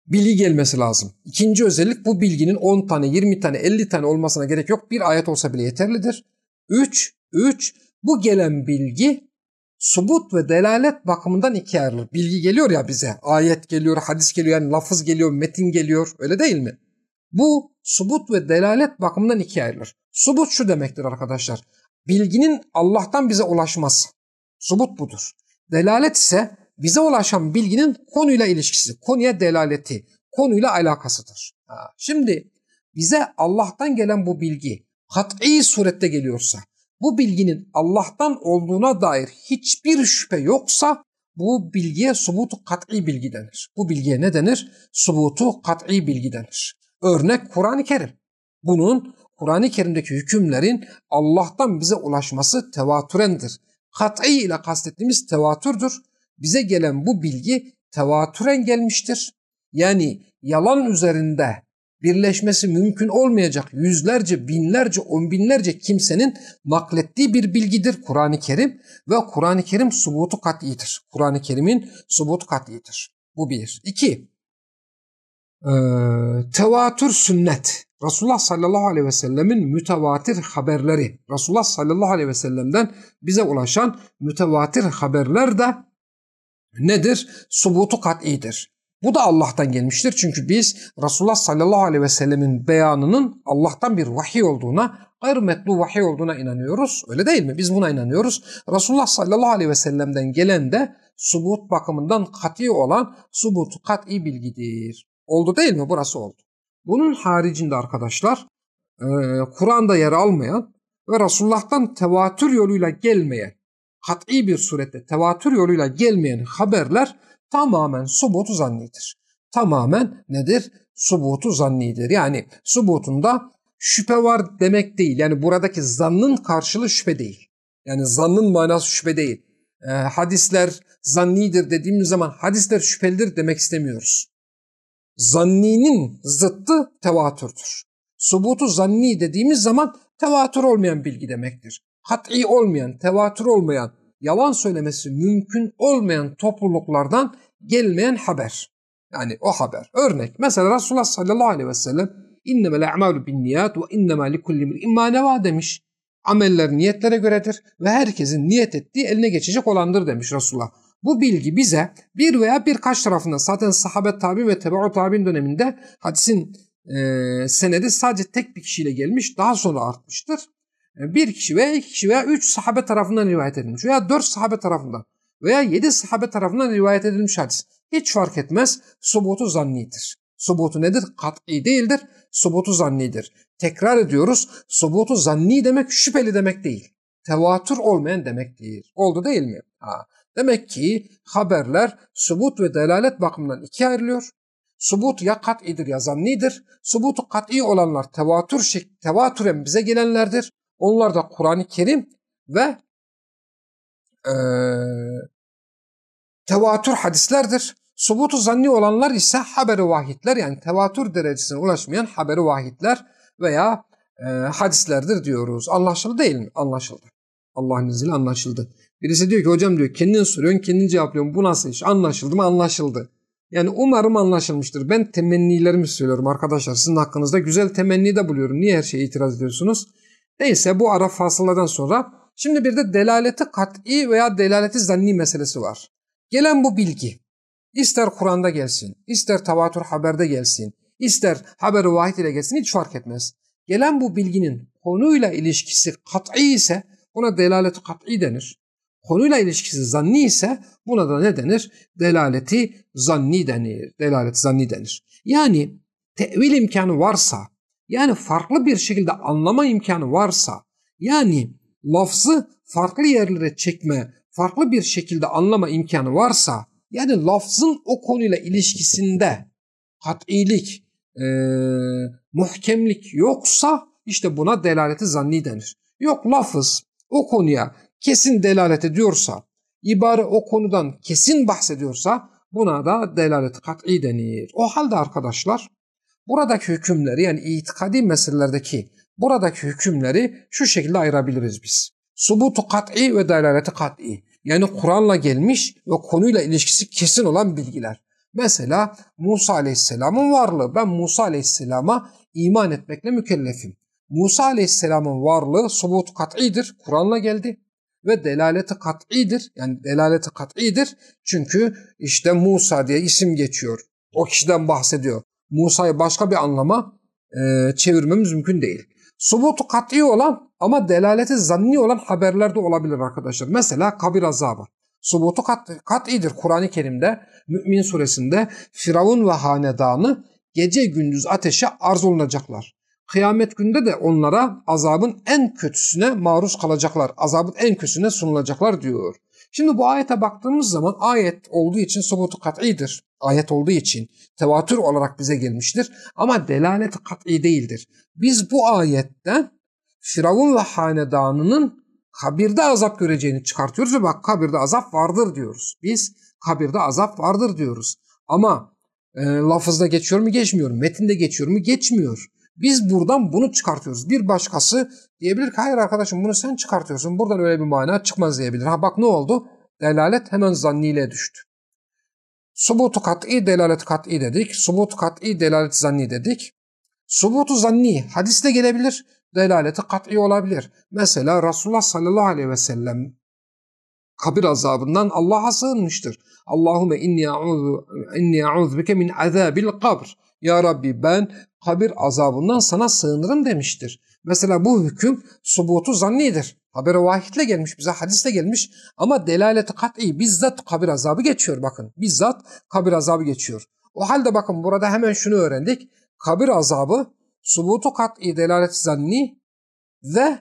bilgi gelmesi lazım. İkinci özellik bu bilginin 10 tane, 20 tane, 50 tane olmasına gerek yok. Bir ayet olsa bile yeterlidir. 3. 3. Bu gelen bilgi subut ve delalet bakımından ikiye ayrılır. Bilgi geliyor ya bize. Ayet geliyor, hadis geliyor, yani lafız geliyor, metin geliyor. Öyle değil mi? Bu subut ve delalet bakımından ikiye ayrılır. Subut şu demektir arkadaşlar. Bilginin Allah'tan bize ulaşması. Subut budur. Delalet ise bize ulaşan bilginin konuyla ilişkisi, konuya delaleti, konuyla alakasıdır. Ha, şimdi bize Allah'tan gelen bu bilgi kat'i surette geliyorsa, bu bilginin Allah'tan olduğuna dair hiçbir şüphe yoksa bu bilgiye subutu kat'i bilgi denir. Bu bilgiye ne denir? Subutu kat'i bilgi denir. Örnek Kur'an-ı Kerim. Bunun Kur'an-ı Kerim'deki hükümlerin Allah'tan bize ulaşması tevatürendir. Kat'i ile kastettiğimiz tevatürdür. Bize gelen bu bilgi tevatüren gelmiştir. Yani yalan üzerinde birleşmesi mümkün olmayacak yüzlerce, binlerce, on binlerce kimsenin naklettiği bir bilgidir Kur'an-ı Kerim ve Kur'an-ı Kerim subutu kat'idir. Kur'an-ı Kerim'in subutu kat'idir. Bu bir. İki, ee, tevatür sünnet. Resulullah sallallahu aleyhi ve sellemin mütevatir haberleri. Resulullah sallallahu aleyhi ve sellem'den bize ulaşan mütevatir haberler de nedir? Subutu kat'idir. Bu da Allah'tan gelmiştir. Çünkü biz Resulullah sallallahu aleyhi ve sellemin beyanının Allah'tan bir vahiy olduğuna, gayrimetlu vahiy olduğuna inanıyoruz. Öyle değil mi? Biz buna inanıyoruz. Resulullah sallallahu aleyhi ve sellem'den gelen de subut bakımından kat'i olan subut kat'i bilgidir. Oldu değil mi? Burası oldu. Bunun haricinde arkadaşlar e, Kur'an'da yer almayan ve Resulullah'tan tevatür yoluyla gelmeyen, kat'i bir surette tevatür yoluyla gelmeyen haberler tamamen subutu zannidir. Tamamen nedir? Subutu zannidir. Yani subutunda şüphe var demek değil. Yani buradaki zannın karşılığı şüphe değil. Yani zannın manası şüphe değil. E, hadisler zannidir dediğimiz zaman hadisler şüphelidir demek istemiyoruz. Zanninin zıttı tevatürdür. Subutu zanni dediğimiz zaman tevatür olmayan bilgi demektir. Kat'i olmayan, tevatür olmayan, yalan söylemesi mümkün olmayan topluluklardan gelmeyen haber. Yani o haber. Örnek mesela Resulullah sallallahu aleyhi ve sellem innemel a'malu bin niyat ve innema likulli imrin ma neva demiş. Ameller niyetlere göredir ve herkesin niyet ettiği eline geçecek olandır demiş Resulullah. Bu bilgi bize bir veya birkaç tarafından zaten sahabe tabi ve tebe'u tabi'in döneminde hadisin e, senedi sadece tek bir kişiyle gelmiş daha sonra artmıştır. E, bir kişi veya iki kişi veya üç sahabe tarafından rivayet edilmiş veya dört sahabe tarafından veya yedi sahabe tarafından rivayet edilmiş hadis. Hiç fark etmez. Subutu zannidir. Subutu nedir? Kat'i değildir. Subutu zannidir. Tekrar ediyoruz. Subutu zanni demek şüpheli demek değil. Tevatür olmayan demek değil. Oldu değil mi? Ha. Demek ki haberler subut ve delalet bakımından ikiye ayrılıyor. Subut ya kat'idir ya zannidir. Subutu kat'i olanlar tevatür şek tevatüren bize gelenlerdir. Onlar da Kur'an-ı Kerim ve e, tevatür hadislerdir. Subutu zanni olanlar ise haberi vahitler yani tevatür derecesine ulaşmayan haberi vahitler veya e, hadislerdir diyoruz. Anlaşıldı değil mi? Anlaşıldı. Allah'ın izniyle anlaşıldı. Birisi diyor ki hocam diyor kendin soruyorsun kendin cevaplıyorsun bu nasıl iş anlaşıldı mı anlaşıldı. Yani umarım anlaşılmıştır. Ben temennilerimi söylüyorum arkadaşlar. Sizin hakkınızda güzel temenni de buluyorum. Niye her şeye itiraz ediyorsunuz? Neyse bu ara fasıllardan sonra şimdi bir de delaleti kat'i veya delaleti zanni meselesi var. Gelen bu bilgi ister Kur'an'da gelsin, ister tavatür haberde gelsin, ister haber-i vahid ile gelsin hiç fark etmez. Gelen bu bilginin konuyla ilişkisi kat'i ise buna delaleti kat'i denir konuyla ilişkisi zanni ise buna da ne denir? Delaleti zanni denir. Delalet zanni denir. Yani tevil imkanı varsa, yani farklı bir şekilde anlama imkanı varsa, yani lafzı farklı yerlere çekme, farklı bir şekilde anlama imkanı varsa, yani lafzın o konuyla ilişkisinde kat'ilik, e, muhkemlik yoksa işte buna delaleti zanni denir. Yok lafız o konuya kesin delalet ediyorsa, ibare o konudan kesin bahsediyorsa buna da delalet kat'i denir. O halde arkadaşlar buradaki hükümleri yani itikadi meselelerdeki buradaki hükümleri şu şekilde ayırabiliriz biz. Subutu kat'i ve delaleti kat'i. Yani Kur'an'la gelmiş ve konuyla ilişkisi kesin olan bilgiler. Mesela Musa Aleyhisselam'ın varlığı. Ben Musa Aleyhisselam'a iman etmekle mükellefim. Musa Aleyhisselam'ın varlığı subut kat'idir. Kur'an'la geldi ve delaleti kat'idir. Yani delaleti kat'idir çünkü işte Musa diye isim geçiyor. O kişiden bahsediyor. Musa'yı başka bir anlama e, çevirmemiz mümkün değil. Subutu kat'i olan ama delaleti zanni olan haberler de olabilir arkadaşlar. Mesela kabir azabı. Subutu kat, kat'idir Kur'an-ı Kerim'de Mü'min suresinde Firavun ve hanedanı gece gündüz ateşe arz olunacaklar. Kıyamet günde de onlara azabın en kötüsüne maruz kalacaklar. Azabın en kötüsüne sunulacaklar diyor. Şimdi bu ayete baktığımız zaman ayet olduğu için subutu kat'idir. Ayet olduğu için tevatür olarak bize gelmiştir. Ama delaleti kat'i değildir. Biz bu ayetten Firavun ve hanedanının kabirde azap göreceğini çıkartıyoruz ve bak kabirde azap vardır diyoruz. Biz kabirde azap vardır diyoruz. Ama e, lafızda geçiyor mu geçmiyor? Metinde geçiyor mu geçmiyor. Biz buradan bunu çıkartıyoruz. Bir başkası diyebilir ki hayır arkadaşım bunu sen çıkartıyorsun. Buradan öyle bir mana çıkmaz diyebilir. Ha bak ne oldu? Delalet hemen zanniyle düştü. Subutu kat'i delalet kat'i dedik. Subut kat'i delalet zanni dedik. Subutu zanni hadiste gelebilir. Delaleti kat'i olabilir. Mesela Resulullah sallallahu aleyhi ve sellem kabir azabından Allah'a sığınmıştır. Allahümme inni a'udhu bike min azabil kabr. Ya Rabbi ben kabir azabından sana sığınırım demiştir. Mesela bu hüküm subutu zannidir. Habere vahitle gelmiş, bize hadisle gelmiş ama delaleti kat'i bizzat kabir azabı geçiyor bakın. Bizzat kabir azabı geçiyor. O halde bakın burada hemen şunu öğrendik. Kabir azabı subutu kat'i delaleti zanni ve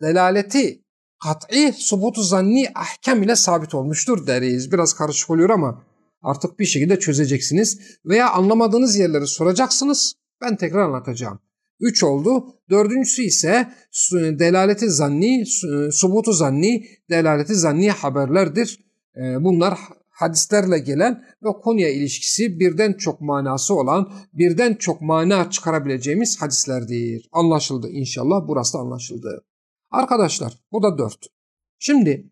delaleti kat'i subutu zanni ahkam ile sabit olmuştur deriz. Biraz karışık oluyor ama artık bir şekilde çözeceksiniz veya anlamadığınız yerleri soracaksınız. Ben tekrar anlatacağım. 3 oldu. Dördüncüsü ise delaleti zanni, subutu zanni, delaleti zanni haberlerdir. Ee, bunlar hadislerle gelen ve konuya ilişkisi birden çok manası olan, birden çok mana çıkarabileceğimiz hadislerdir. Anlaşıldı inşallah. Burası da anlaşıldı. Arkadaşlar bu da 4. Şimdi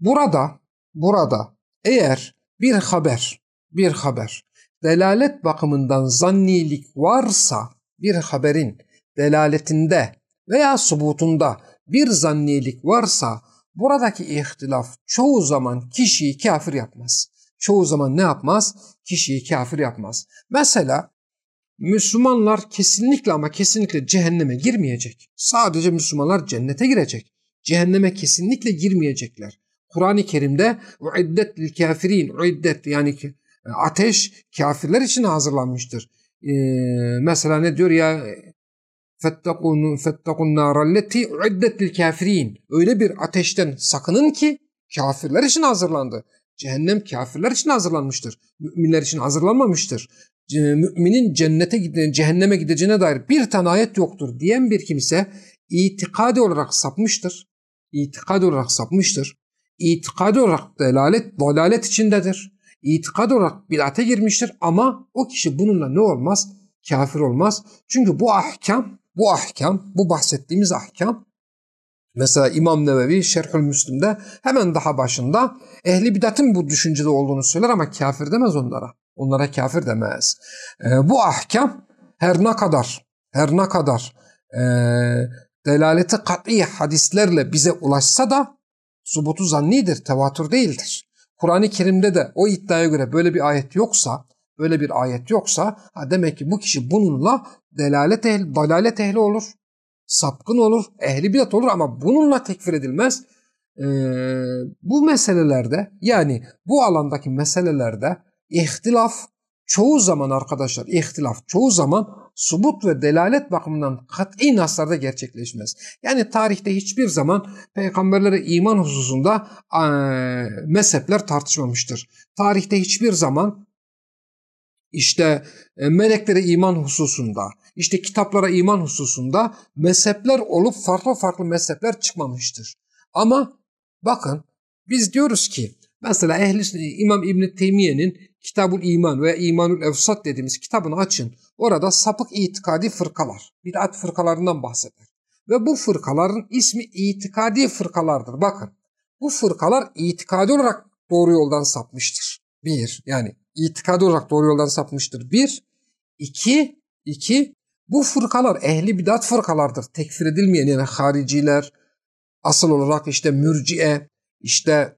burada burada eğer bir haber bir haber delalet bakımından zannilik varsa bir haberin delaletinde veya subutunda bir zannilik varsa buradaki ihtilaf çoğu zaman kişiyi kafir yapmaz. Çoğu zaman ne yapmaz? Kişiyi kafir yapmaz. Mesela Müslümanlar kesinlikle ama kesinlikle cehenneme girmeyecek. Sadece Müslümanlar cennete girecek. Cehenneme kesinlikle girmeyecekler. Kur'an-ı Kerim'de uiddet lil kafirin, uiddet yani ateş kafirler için hazırlanmıştır. Ee, mesela ne diyor ya fettakun fettakun naralleti uiddet lil kafirin. Öyle bir ateşten sakının ki kafirler için hazırlandı. Cehennem kafirler için hazırlanmıştır. Müminler için hazırlanmamıştır. Müminin cennete gide, cehenneme gideceğine dair bir tane ayet yoktur diyen bir kimse itikadi olarak sapmıştır. İtikadi olarak sapmıştır. İtikadi olarak delalet, dalalet içindedir itikad olarak bid'ate girmiştir ama o kişi bununla ne olmaz? Kafir olmaz. Çünkü bu ahkam, bu ahkam, bu bahsettiğimiz ahkam Mesela İmam Nevevi Şerhül Müslim'de hemen daha başında ehli bidatın bu düşüncede olduğunu söyler ama kafir demez onlara. Onlara kafir demez. E, bu ahkam her ne kadar her ne kadar e, delaleti kat'i hadislerle bize ulaşsa da subutu zannidir, tevatür değildir. Kur'an-ı Kerim'de de o iddiaya göre böyle bir ayet yoksa, böyle bir ayet yoksa ha demek ki bu kişi bununla delalet ehli, dalalet ehli olur, sapkın olur, ehli bidat olur ama bununla tekfir edilmez. Ee, bu meselelerde yani bu alandaki meselelerde ihtilaf çoğu zaman arkadaşlar ihtilaf çoğu zaman subut ve delalet bakımından kat'i naslarda gerçekleşmez. Yani tarihte hiçbir zaman peygamberlere iman hususunda e, mezhepler tartışmamıştır. Tarihte hiçbir zaman işte meleklere iman hususunda, işte kitaplara iman hususunda mezhepler olup farklı farklı mezhepler çıkmamıştır. Ama bakın biz diyoruz ki mesela ehli İmam İbn Teymiye'nin Kitabul İman veya İmanul Evsat dediğimiz kitabını açın. Orada sapık itikadi fırkalar, bid'at fırkalarından bahseder. Ve bu fırkaların ismi itikadi fırkalardır. Bakın bu fırkalar itikadi olarak doğru yoldan sapmıştır. Bir, yani itikadi olarak doğru yoldan sapmıştır. Bir, iki, iki, bu fırkalar ehli bidat fırkalardır. Tekfir edilmeyen yani hariciler, asıl olarak işte mürciye, işte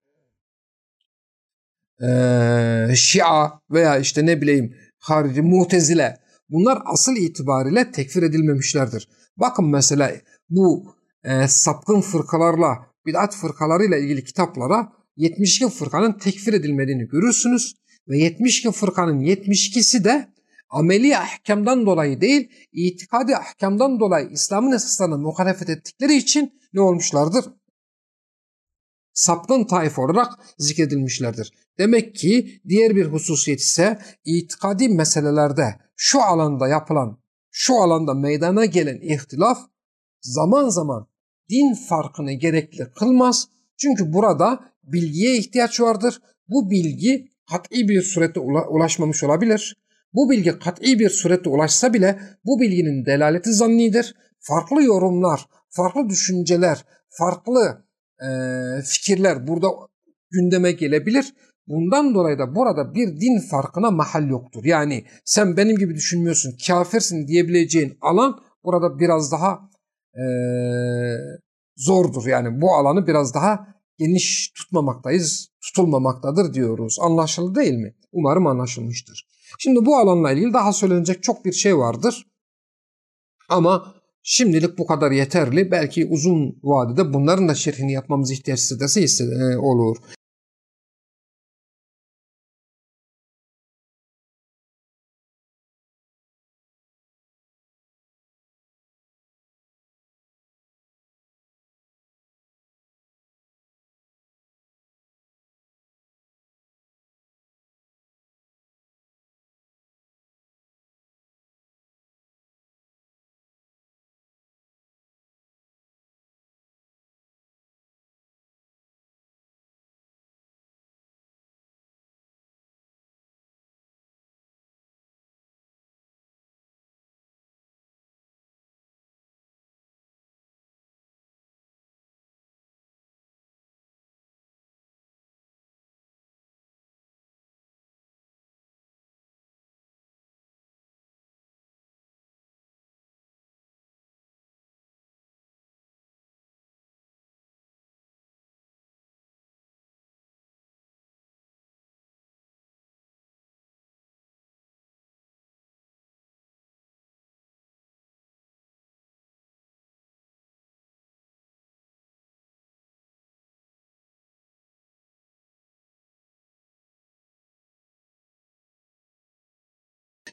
e, Şia veya işte ne bileyim harici mutezile bunlar asıl itibariyle tekfir edilmemişlerdir. Bakın mesela bu e, sapkın fırkalarla bid'at fırkalarıyla ilgili kitaplara 72 fırkanın tekfir edilmediğini görürsünüz ve 72 fırkanın 72'si de ameli ahkamdan dolayı değil, itikadi ahkamdan dolayı İslam'ın esaslarına muhalefet ettikleri için ne olmuşlardır? sapkın taife olarak zikredilmişlerdir. Demek ki diğer bir hususiyet ise itikadi meselelerde şu alanda yapılan, şu alanda meydana gelen ihtilaf zaman zaman din farkını gerekli kılmaz. Çünkü burada bilgiye ihtiyaç vardır. Bu bilgi kat'i bir surette ulaşmamış olabilir. Bu bilgi kat'i bir surette ulaşsa bile bu bilginin delaleti zannidir. Farklı yorumlar, farklı düşünceler, farklı e, fikirler burada gündeme gelebilir. Bundan dolayı da burada bir din farkına mahal yoktur. Yani sen benim gibi düşünmüyorsun, kafirsin diyebileceğin alan burada biraz daha e, zordur. Yani bu alanı biraz daha geniş tutmamaktayız, tutulmamaktadır diyoruz. Anlaşıldı değil mi? Umarım anlaşılmıştır. Şimdi bu alanla ilgili daha söylenecek çok bir şey vardır. Ama şimdilik bu kadar yeterli. Belki uzun vadede bunların da şerhini yapmamız ihtiyaç hissederse olur.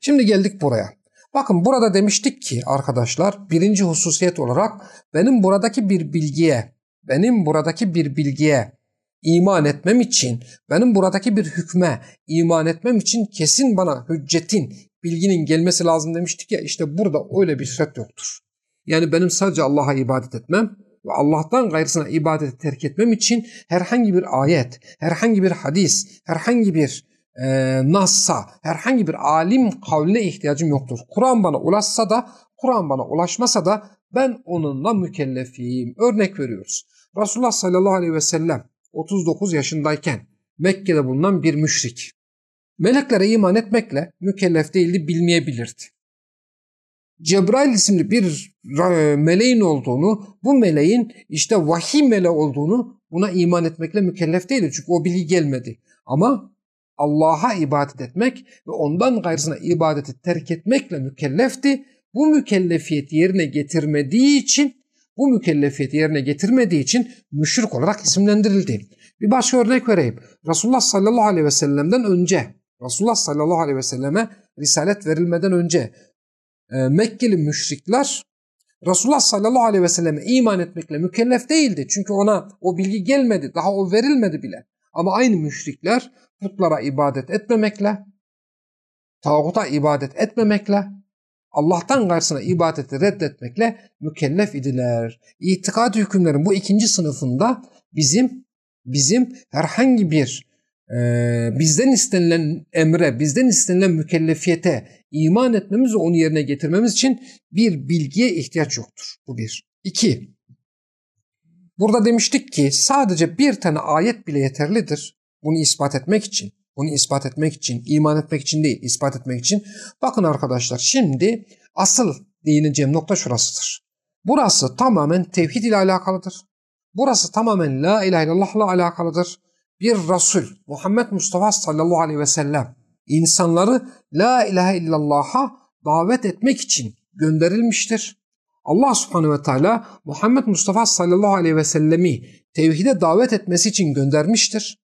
Şimdi geldik buraya. Bakın burada demiştik ki arkadaşlar birinci hususiyet olarak benim buradaki bir bilgiye, benim buradaki bir bilgiye iman etmem için, benim buradaki bir hükme iman etmem için kesin bana hüccetin, bilginin gelmesi lazım demiştik ya işte burada öyle bir şart yoktur. Yani benim sadece Allah'a ibadet etmem ve Allah'tan gayrısına ibadeti terk etmem için herhangi bir ayet, herhangi bir hadis, herhangi bir e, Nas'a, herhangi bir alim kavline ihtiyacım yoktur. Kur'an bana ulaşsa da, Kur'an bana ulaşmasa da ben onunla mükellefiyim. Örnek veriyoruz. Resulullah sallallahu aleyhi ve sellem 39 yaşındayken Mekke'de bulunan bir müşrik. Meleklere iman etmekle mükellef değildi bilmeyebilirdi. Cebrail isimli bir meleğin olduğunu, bu meleğin işte vahiy mele olduğunu buna iman etmekle mükellef değildi. Çünkü o bilgi gelmedi. Ama Allah'a ibadet etmek ve ondan gayrısına ibadeti terk etmekle mükellefti. Bu mükellefiyeti yerine getirmediği için bu mükellefiyeti yerine getirmediği için müşrik olarak isimlendirildi. Bir başka örnek vereyim. Resulullah sallallahu aleyhi ve sellem'den önce, Resulullah sallallahu aleyhi ve selleme risalet verilmeden önce e, Mekkeli müşrikler Resulullah sallallahu aleyhi ve selleme iman etmekle mükellef değildi. Çünkü ona o bilgi gelmedi, daha o verilmedi bile. Ama aynı müşrikler putlara ibadet etmemekle, tağuta ibadet etmemekle, Allah'tan karşısına ibadeti reddetmekle mükellef idiler. İtikad hükümlerin bu ikinci sınıfında bizim bizim herhangi bir e, bizden istenilen emre, bizden istenilen mükellefiyete iman etmemiz ve onu yerine getirmemiz için bir bilgiye ihtiyaç yoktur. Bu bir. İki, burada demiştik ki sadece bir tane ayet bile yeterlidir. Bunu ispat etmek için, bunu ispat etmek için, iman etmek için değil, ispat etmek için. Bakın arkadaşlar şimdi asıl değineceğim nokta şurasıdır. Burası tamamen tevhid ile alakalıdır. Burası tamamen la ilahe illallah ile alakalıdır. Bir Resul Muhammed Mustafa sallallahu aleyhi ve sellem insanları la ilahe illallah'a davet etmek için gönderilmiştir. Allah subhanehu ve teala Muhammed Mustafa sallallahu aleyhi ve sellemi tevhide davet etmesi için göndermiştir.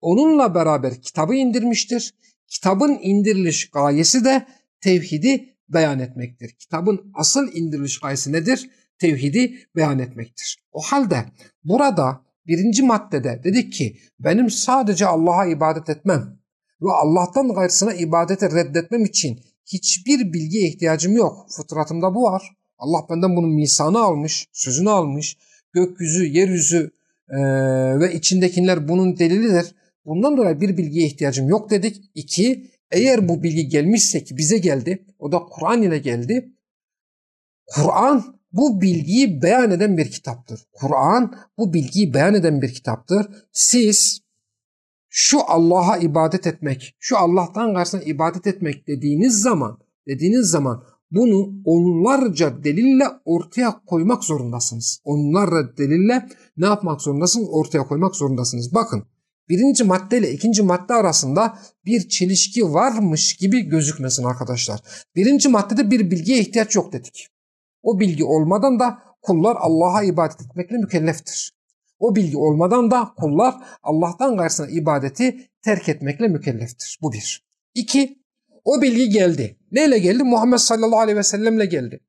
Onunla beraber kitabı indirmiştir. Kitabın indiriliş gayesi de tevhidi beyan etmektir. Kitabın asıl indiriliş gayesi nedir? Tevhidi beyan etmektir. O halde burada birinci maddede dedik ki benim sadece Allah'a ibadet etmem ve Allah'tan gayrısına ibadeti reddetmem için hiçbir bilgiye ihtiyacım yok. Fıtratımda bu var. Allah benden bunun misanı almış, sözünü almış. Gökyüzü, yeryüzü e, ve içindekiler bunun delilidir. Bundan dolayı bir bilgiye ihtiyacım yok dedik. İki, eğer bu bilgi gelmişse ki bize geldi, o da Kur'an ile geldi. Kur'an bu bilgiyi beyan eden bir kitaptır. Kur'an bu bilgiyi beyan eden bir kitaptır. Siz şu Allah'a ibadet etmek, şu Allah'tan karşısına ibadet etmek dediğiniz zaman, dediğiniz zaman bunu onlarca delille ortaya koymak zorundasınız. Onlarca delille ne yapmak zorundasınız? Ortaya koymak zorundasınız. Bakın birinci madde ile ikinci madde arasında bir çelişki varmış gibi gözükmesin arkadaşlar. Birinci maddede bir bilgiye ihtiyaç yok dedik. O bilgi olmadan da kullar Allah'a ibadet etmekle mükelleftir. O bilgi olmadan da kullar Allah'tan karşısına ibadeti terk etmekle mükelleftir. Bu bir. İki, o bilgi geldi. Neyle geldi? Muhammed sallallahu aleyhi ve sellemle geldi.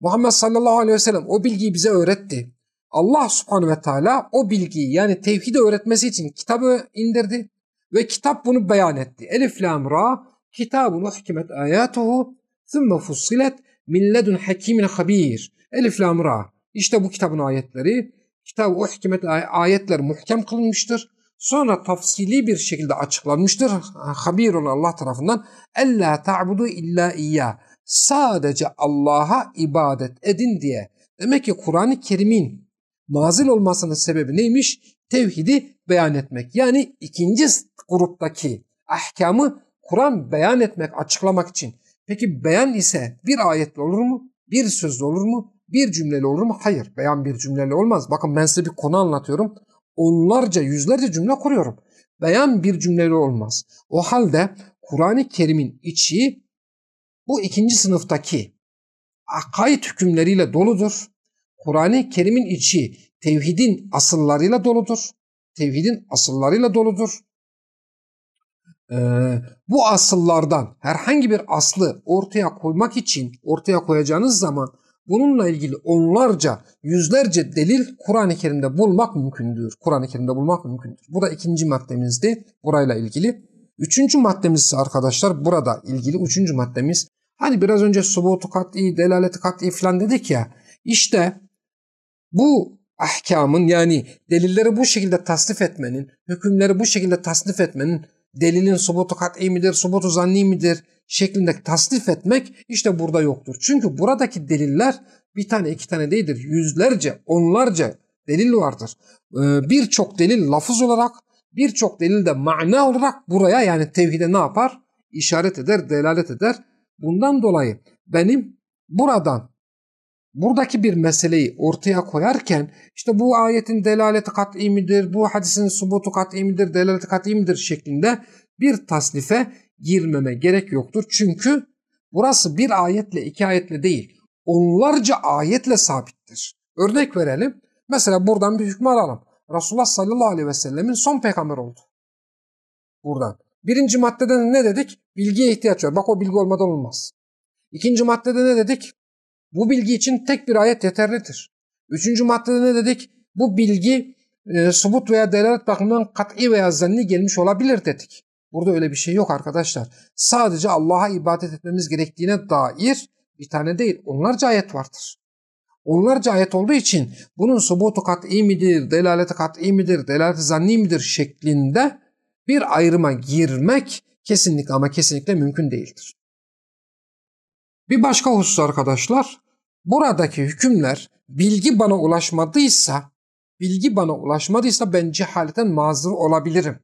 Muhammed sallallahu aleyhi ve sellem o bilgiyi bize öğretti. Allah subhanahu ve teala o bilgiyi yani tevhidi öğretmesi için kitabı indirdi ve kitap bunu beyan etti. Elif lam ra kitabun uhkimet ayatuhu thumma fussilet min ledun hakimin habir. Elif lam ra. İşte bu kitabın ayetleri. Kitab uhkimet ayetler muhkem kılınmıştır. Sonra tafsili bir şekilde açıklanmıştır. Habir olan Allah tarafından. Ella ta'budu illa iyya. Sadece Allah'a ibadet edin diye. Demek ki Kur'an-ı Kerim'in nazil olmasının sebebi neymiş? Tevhidi beyan etmek. Yani ikinci gruptaki ahkamı Kur'an beyan etmek, açıklamak için. Peki beyan ise bir ayetle olur mu? Bir sözle olur mu? Bir cümleyle olur mu? Hayır. Beyan bir cümleyle olmaz. Bakın ben size bir konu anlatıyorum. Onlarca, yüzlerce cümle kuruyorum. Beyan bir cümleyle olmaz. O halde Kur'an-ı Kerim'in içi bu ikinci sınıftaki akaid hükümleriyle doludur. Kur'an-ı Kerim'in içi tevhidin asıllarıyla doludur. Tevhidin asıllarıyla doludur. Ee, bu asıllardan herhangi bir aslı ortaya koymak için ortaya koyacağınız zaman bununla ilgili onlarca, yüzlerce delil Kur'an-ı Kerim'de bulmak mümkündür. Kur'an-ı Kerim'de bulmak mümkündür. Bu da ikinci maddemizdi burayla ilgili. Üçüncü maddemiz ise arkadaşlar burada ilgili üçüncü maddemiz. Hani biraz önce subutu kat'i, delaleti kat'i falan dedik ya. İşte bu ahkamın yani delilleri bu şekilde tasnif etmenin, hükümleri bu şekilde tasnif etmenin delilin subutu kat'i midir, subutu zanni midir şeklinde tasnif etmek işte burada yoktur. Çünkü buradaki deliller bir tane iki tane değildir. Yüzlerce, onlarca delil vardır. Ee, birçok delil lafız olarak, birçok delil de mana olarak buraya yani tevhide ne yapar? İşaret eder, delalet eder. Bundan dolayı benim buradan buradaki bir meseleyi ortaya koyarken işte bu ayetin delaleti kat'i midir, bu hadisin subutu kat'i midir, delaleti kat'i midir şeklinde bir tasnife girmeme gerek yoktur. Çünkü burası bir ayetle iki ayetle değil, onlarca ayetle sabittir. Örnek verelim. Mesela buradan bir hükmü alalım. Resulullah sallallahu aleyhi ve sellemin son peygamber oldu. Buradan. Birinci maddede ne dedik? Bilgiye ihtiyaç var. Bak o bilgi olmadan olmaz. İkinci maddede ne dedik? Bu bilgi için tek bir ayet yeterlidir. Üçüncü maddede ne dedik? Bu bilgi e, subut veya delalet bakımından kat'i veya zanni gelmiş olabilir dedik. Burada öyle bir şey yok arkadaşlar. Sadece Allah'a ibadet etmemiz gerektiğine dair bir tane değil onlarca ayet vardır. Onlarca ayet olduğu için bunun subutu kat'i midir, delaleti kat'i midir, delaleti zanni midir şeklinde bir ayrıma girmek kesinlikle ama kesinlikle mümkün değildir. Bir başka husus arkadaşlar, buradaki hükümler bilgi bana ulaşmadıysa, bilgi bana ulaşmadıysa ben cehaleten mazur olabilirim.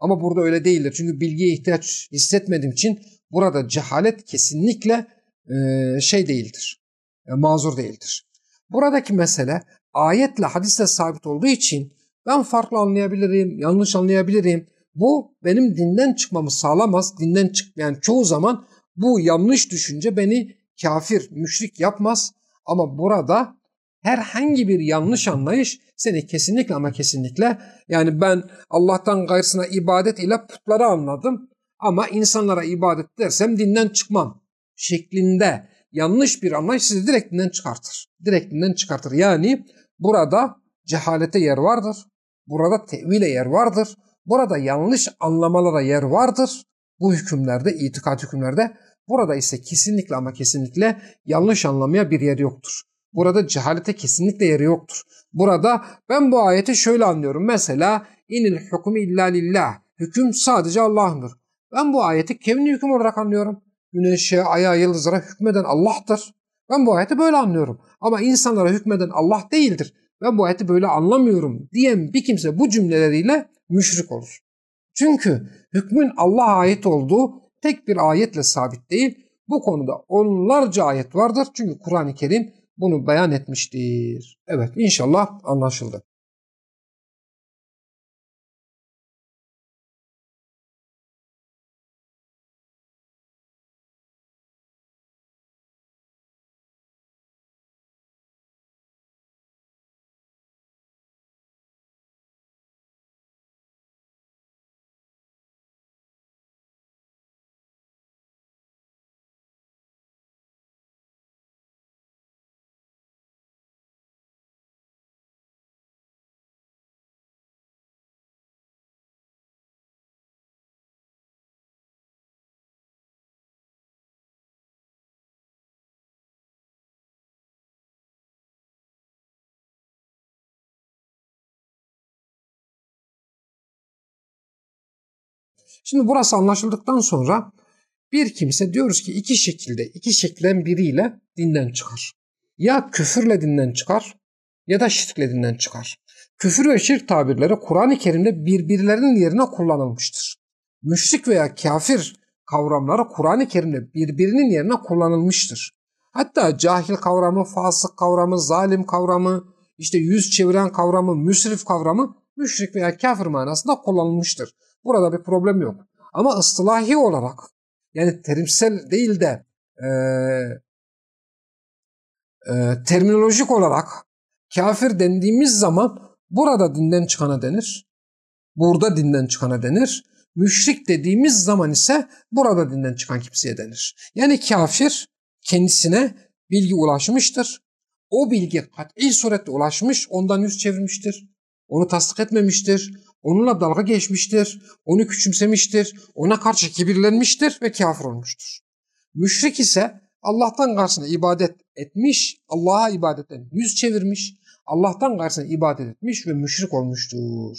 Ama burada öyle değildir. Çünkü bilgiye ihtiyaç hissetmediğim için burada cehalet kesinlikle e, şey değildir. E, mazur değildir. Buradaki mesele ayetle hadisle sabit olduğu için ben farklı anlayabilirim, yanlış anlayabilirim. Bu benim dinden çıkmamı sağlamaz. Dinden çıkmayan çoğu zaman bu yanlış düşünce beni kafir, müşrik yapmaz. Ama burada herhangi bir yanlış anlayış seni kesinlikle ama kesinlikle yani ben Allah'tan gayrısına ibadet ile putları anladım ama insanlara ibadet dersem dinden çıkmam şeklinde yanlış bir anlayış sizi direkt dinden çıkartır. Direkt dinden çıkartır. Yani burada cehalete yer vardır. Burada tevile yer vardır. Burada yanlış anlamalara yer vardır. Bu hükümlerde, itikat hükümlerde. Burada ise kesinlikle ama kesinlikle yanlış anlamaya bir yer yoktur. Burada cehalete kesinlikle yeri yoktur. Burada ben bu ayeti şöyle anlıyorum. Mesela inil hukmu illa lillah. hüküm sadece Allah'ındır. Ben bu ayeti kevni hüküm olarak anlıyorum. Güneşe, aya, yıldızlara hükmeden Allah'tır. Ben bu ayeti böyle anlıyorum. Ama insanlara hükmeden Allah değildir. Ben bu ayeti böyle anlamıyorum diyen bir kimse bu cümleleriyle müşrik olur. Çünkü hükmün Allah'a ait olduğu tek bir ayetle sabit değil. Bu konuda onlarca ayet vardır. Çünkü Kur'an-ı Kerim bunu beyan etmiştir. Evet inşallah anlaşıldı. Şimdi burası anlaşıldıktan sonra bir kimse diyoruz ki iki şekilde, iki şeklen biriyle dinden çıkar. Ya küfürle dinden çıkar ya da şirkle dinden çıkar. Küfür ve şirk tabirleri Kur'an-ı Kerim'de birbirlerinin yerine kullanılmıştır. Müşrik veya kafir kavramları Kur'an-ı Kerim'de birbirinin yerine kullanılmıştır. Hatta cahil kavramı, fasık kavramı, zalim kavramı, işte yüz çeviren kavramı, müsrif kavramı müşrik veya kafir manasında kullanılmıştır. Burada bir problem yok. Ama ıstılahi olarak yani terimsel değil de e, e, terminolojik olarak kafir dendiğimiz zaman burada dinden çıkana denir. Burada dinden çıkana denir. Müşrik dediğimiz zaman ise burada dinden çıkan kimseye denir. Yani kafir kendisine bilgi ulaşmıştır. O bilgi kat'i surette ulaşmış, ondan yüz çevirmiştir. Onu tasdik etmemiştir. Onunla dalga geçmiştir, onu küçümsemiştir, ona karşı kibirlenmiştir ve kafir olmuştur. Müşrik ise Allah'tan karşısına ibadet etmiş, Allah'a ibadetten yüz çevirmiş, Allah'tan karşısına ibadet etmiş ve müşrik olmuştur.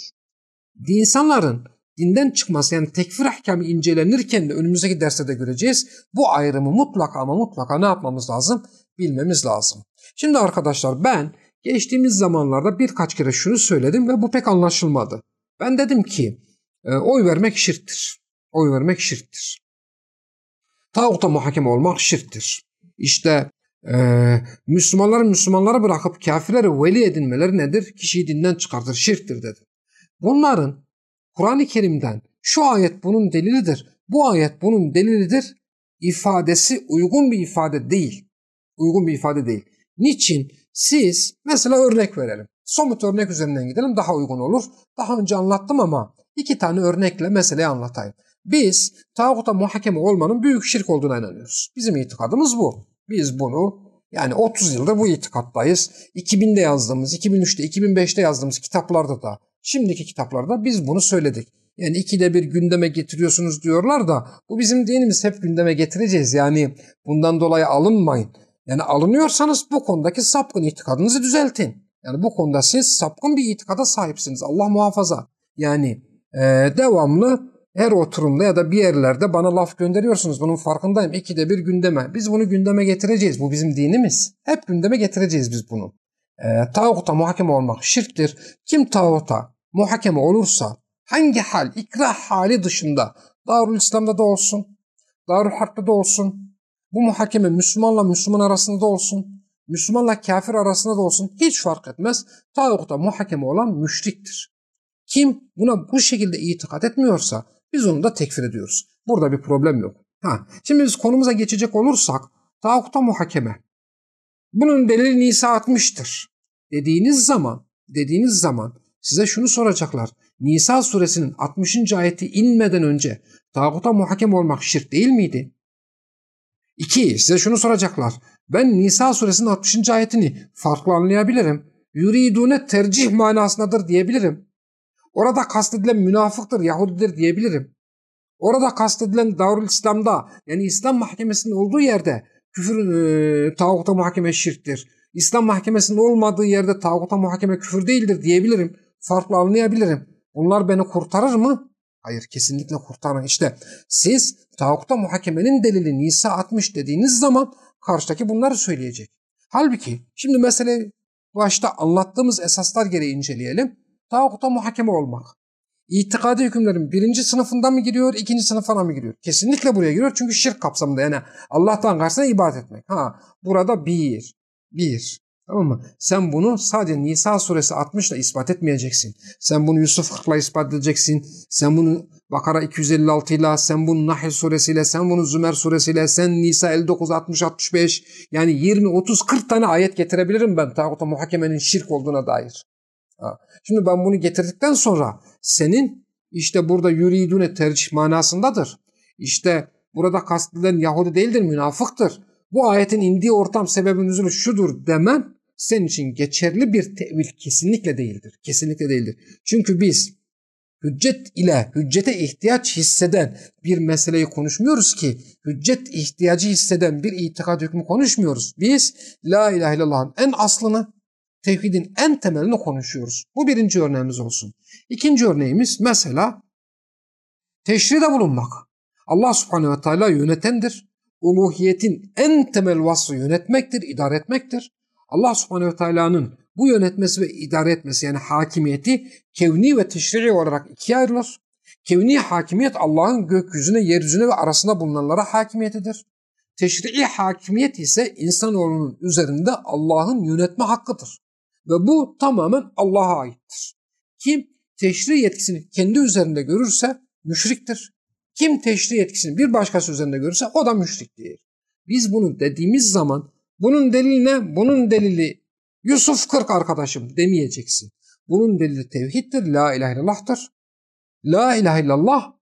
İnsanların dinden çıkması yani tekfir ahkamı incelenirken de önümüzdeki derste de göreceğiz. Bu ayrımı mutlaka ama mutlaka ne yapmamız lazım? Bilmemiz lazım. Şimdi arkadaşlar ben geçtiğimiz zamanlarda birkaç kere şunu söyledim ve bu pek anlaşılmadı. Ben dedim ki e, oy vermek şirktir. Oy vermek şirktir. Tağuta muhakeme olmak şirktir. İşte e, Müslümanları bırakıp kafirleri veli edinmeleri nedir? Kişiyi dinden çıkartır, şirktir dedi. Bunların Kur'an-ı Kerim'den şu ayet bunun delilidir, bu ayet bunun delilidir ifadesi uygun bir ifade değil. Uygun bir ifade değil. Niçin? Siz mesela örnek verelim. Somut örnek üzerinden gidelim daha uygun olur. Daha önce anlattım ama iki tane örnekle meseleyi anlatayım. Biz tağuta muhakeme olmanın büyük şirk olduğuna inanıyoruz. Bizim itikadımız bu. Biz bunu yani 30 yıldır bu itikattayız. 2000'de yazdığımız, 2003'te, 2005'te yazdığımız kitaplarda da, şimdiki kitaplarda biz bunu söyledik. Yani ikide bir gündeme getiriyorsunuz diyorlar da bu bizim dinimiz hep gündeme getireceğiz. Yani bundan dolayı alınmayın. Yani alınıyorsanız bu konudaki sapkın itikadınızı düzeltin. Yani bu konuda siz sapkın bir itikada sahipsiniz. Allah muhafaza. Yani e, devamlı her oturumda ya da bir yerlerde bana laf gönderiyorsunuz. Bunun farkındayım. İkide bir gündeme. Biz bunu gündeme getireceğiz. Bu bizim dinimiz. Hep gündeme getireceğiz biz bunu. E, tağuta muhakeme olmak şirktir. Kim tağuta muhakeme olursa hangi hal, ikrah hali dışında Darül İslam'da da olsun, Darül Harp'ta da olsun, bu muhakeme Müslümanla Müslüman arasında da olsun, Müslümanla kafir arasında da olsun hiç fark etmez. Tağuta muhakeme olan müşriktir. Kim buna bu şekilde itikat etmiyorsa biz onu da tekfir ediyoruz. Burada bir problem yok. Ha, şimdi biz konumuza geçecek olursak tağuta muhakeme. Bunun delili Nisa 60'tır. Dediğiniz zaman, dediğiniz zaman size şunu soracaklar. Nisa suresinin 60. ayeti inmeden önce tağuta muhakeme olmak şirk değil miydi? İki, size şunu soracaklar. Ben Nisa suresinin 60. ayetini farklı anlayabilirim. Yuridune tercih manasındadır diyebilirim. Orada kastedilen münafıktır, Yahudidir diyebilirim. Orada kastedilen Darül İslam'da yani İslam mahkemesinin olduğu yerde küfür e, tağuta muhakeme şirktir. İslam mahkemesinin olmadığı yerde tağuta muhakeme küfür değildir diyebilirim. Farklı anlayabilirim. Bunlar beni kurtarır mı? Hayır kesinlikle kurtarmaz. İşte siz tağutta muhakemenin delili Nisa 60 dediğiniz zaman karşıdaki bunları söyleyecek. Halbuki şimdi mesele başta anlattığımız esaslar gereği inceleyelim. Tağutta muhakeme olmak. İtikadi hükümlerin birinci sınıfından mı giriyor, ikinci sınıfına mı giriyor? Kesinlikle buraya giriyor çünkü şirk kapsamında yani Allah'tan karşısına ibadet etmek. Ha, burada bir, bir. Tamam mı? Sen bunu sadece Nisa suresi 60 ile ispat etmeyeceksin. Sen bunu Yusuf 40 ile ispat edeceksin. Sen bunu Bakara 256 ile, sen bunu Nahl suresiyle, sen bunu Zümer suresiyle, sen Nisa 59, 60, 65 yani 20, 30, 40 tane ayet getirebilirim ben tağuta muhakemenin şirk olduğuna dair. Şimdi ben bunu getirdikten sonra senin işte burada yuridune tercih manasındadır. İşte burada kastedilen Yahudi değildir, münafıktır. Bu ayetin indiği ortam sebebin üzülü şudur demen senin için geçerli bir tevil kesinlikle değildir. Kesinlikle değildir. Çünkü biz hüccet ile hüccete ihtiyaç hisseden bir meseleyi konuşmuyoruz ki hüccet ihtiyacı hisseden bir itikad hükmü konuşmuyoruz. Biz la ilahe illallah'ın en aslını tevhidin en temelini konuşuyoruz. Bu birinci örneğimiz olsun. İkinci örneğimiz mesela teşride bulunmak. Allah subhanehu ve teala yönetendir. Uluhiyetin en temel vasfı yönetmektir, idare etmektir. Allah subhanehu ve teala'nın bu yönetmesi ve idare etmesi yani hakimiyeti kevni ve teşrii olarak ikiye ayrılır. Kevni hakimiyet Allah'ın gökyüzüne, yeryüzüne ve arasında bulunanlara hakimiyetidir. Teşrii hakimiyet ise insanoğlunun üzerinde Allah'ın yönetme hakkıdır. Ve bu tamamen Allah'a aittir. Kim teşri yetkisini kendi üzerinde görürse müşriktir. Kim teşri yetkisini bir başkası üzerinde görürse o da müşrik değil. Biz bunu dediğimiz zaman bunun delili ne? Bunun delili Yusuf 40 arkadaşım demeyeceksin. Bunun delili tevhiddir, la ilahe illallah'tır. La ilahe illallah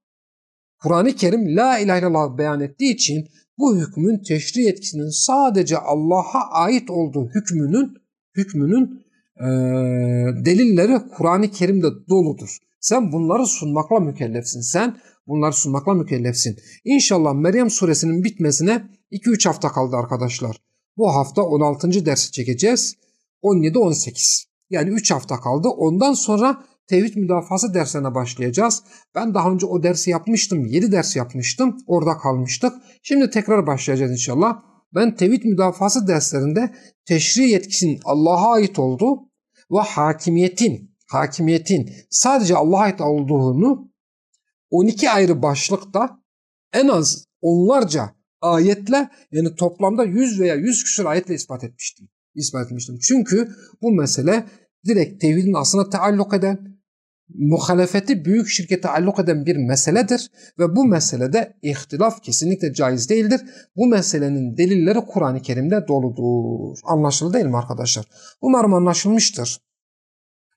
Kur'an-ı Kerim la ilahe illallah beyan ettiği için bu hükmün teşri yetkisinin sadece Allah'a ait olduğu hükmünün hükmünün e, delilleri Kur'an-ı Kerim'de doludur. Sen bunları sunmakla mükellefsin. Sen bunları sunmakla mükellefsin. İnşallah Meryem suresinin bitmesine 2-3 hafta kaldı arkadaşlar. Bu hafta 16. dersi çekeceğiz. 17-18. Yani 3 hafta kaldı. Ondan sonra tevhid müdafası derslerine başlayacağız. Ben daha önce o dersi yapmıştım. 7 ders yapmıştım. Orada kalmıştık. Şimdi tekrar başlayacağız inşallah. Ben tevhid müdafası derslerinde teşri yetkisinin Allah'a ait olduğu ve hakimiyetin, hakimiyetin sadece Allah'a ait olduğunu 12 ayrı başlıkta en az onlarca ayetle yani toplamda 100 veya 100 küsur ayetle ispat etmiştim. İspat etmiştim. Çünkü bu mesele direkt tevhidin aslına taalluk eden, muhalefeti büyük şirkete taalluk eden bir meseledir ve bu meselede ihtilaf kesinlikle caiz değildir. Bu meselenin delilleri Kur'an-ı Kerim'de doludur. Anlaşıldı değil mi arkadaşlar? Umarım anlaşılmıştır.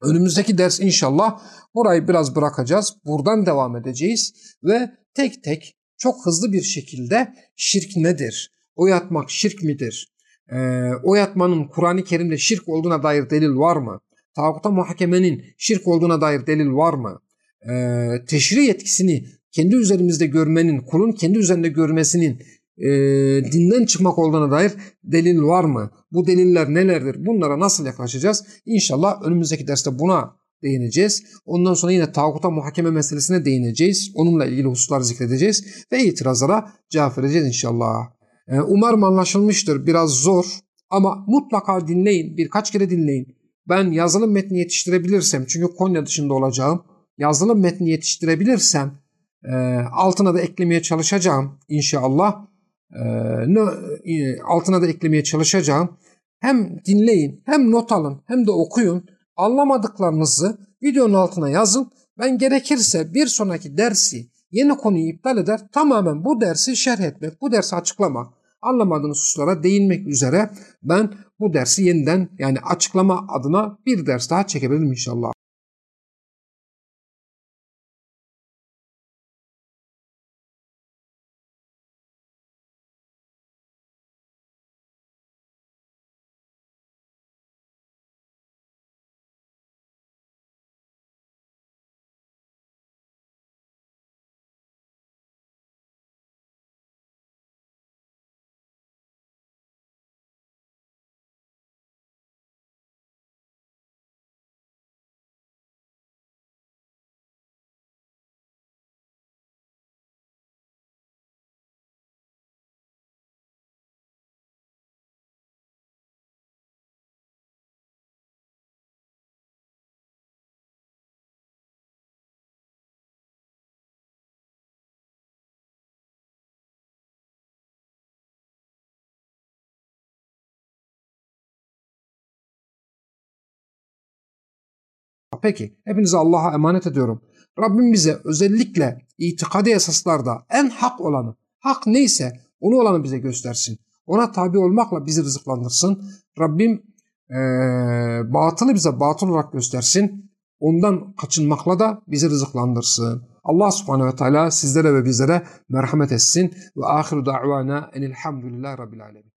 Önümüzdeki ders inşallah burayı biraz bırakacağız. Buradan devam edeceğiz ve tek tek çok hızlı bir şekilde şirk nedir? O yatmak şirk midir? Ee, o yatmanın Kur'an-ı Kerim'de şirk olduğuna dair delil var mı? Tağuta muhakemenin şirk olduğuna dair delil var mı? Ee, teşri yetkisini kendi üzerimizde görmenin, kulun kendi üzerinde görmesinin e, dinden çıkmak olduğuna dair delil var mı? Bu deliller nelerdir? Bunlara nasıl yaklaşacağız? İnşallah önümüzdeki derste buna değineceğiz. Ondan sonra yine tağuta muhakeme meselesine değineceğiz. Onunla ilgili hususlar zikredeceğiz ve itirazlara cevap vereceğiz inşallah. Ee, umarım anlaşılmıştır. Biraz zor ama mutlaka dinleyin. Birkaç kere dinleyin. Ben yazılı metni yetiştirebilirsem çünkü Konya dışında olacağım. Yazılı metni yetiştirebilirsem e, altına da eklemeye çalışacağım inşallah. E, altına da eklemeye çalışacağım. Hem dinleyin hem not alın hem de okuyun. Anlamadıklarınızı videonun altına yazın. Ben gerekirse bir sonraki dersi yeni konuyu iptal eder tamamen bu dersi şerh etmek, bu dersi açıklamak, anlamadığınız hususlara değinmek üzere ben bu dersi yeniden yani açıklama adına bir ders daha çekebilirim inşallah. Peki hepinizi Allah'a emanet ediyorum. Rabbim bize özellikle itikadi esaslarda en hak olanı, hak neyse onu olanı bize göstersin. Ona tabi olmakla bizi rızıklandırsın. Rabbim ee, batılı bize batıl olarak göstersin. Ondan kaçınmakla da bizi rızıklandırsın. Allah subhanehu ve teala sizlere ve bizlere merhamet etsin. Ve ahiru da'vana enilhamdülillahi rabbil alemin.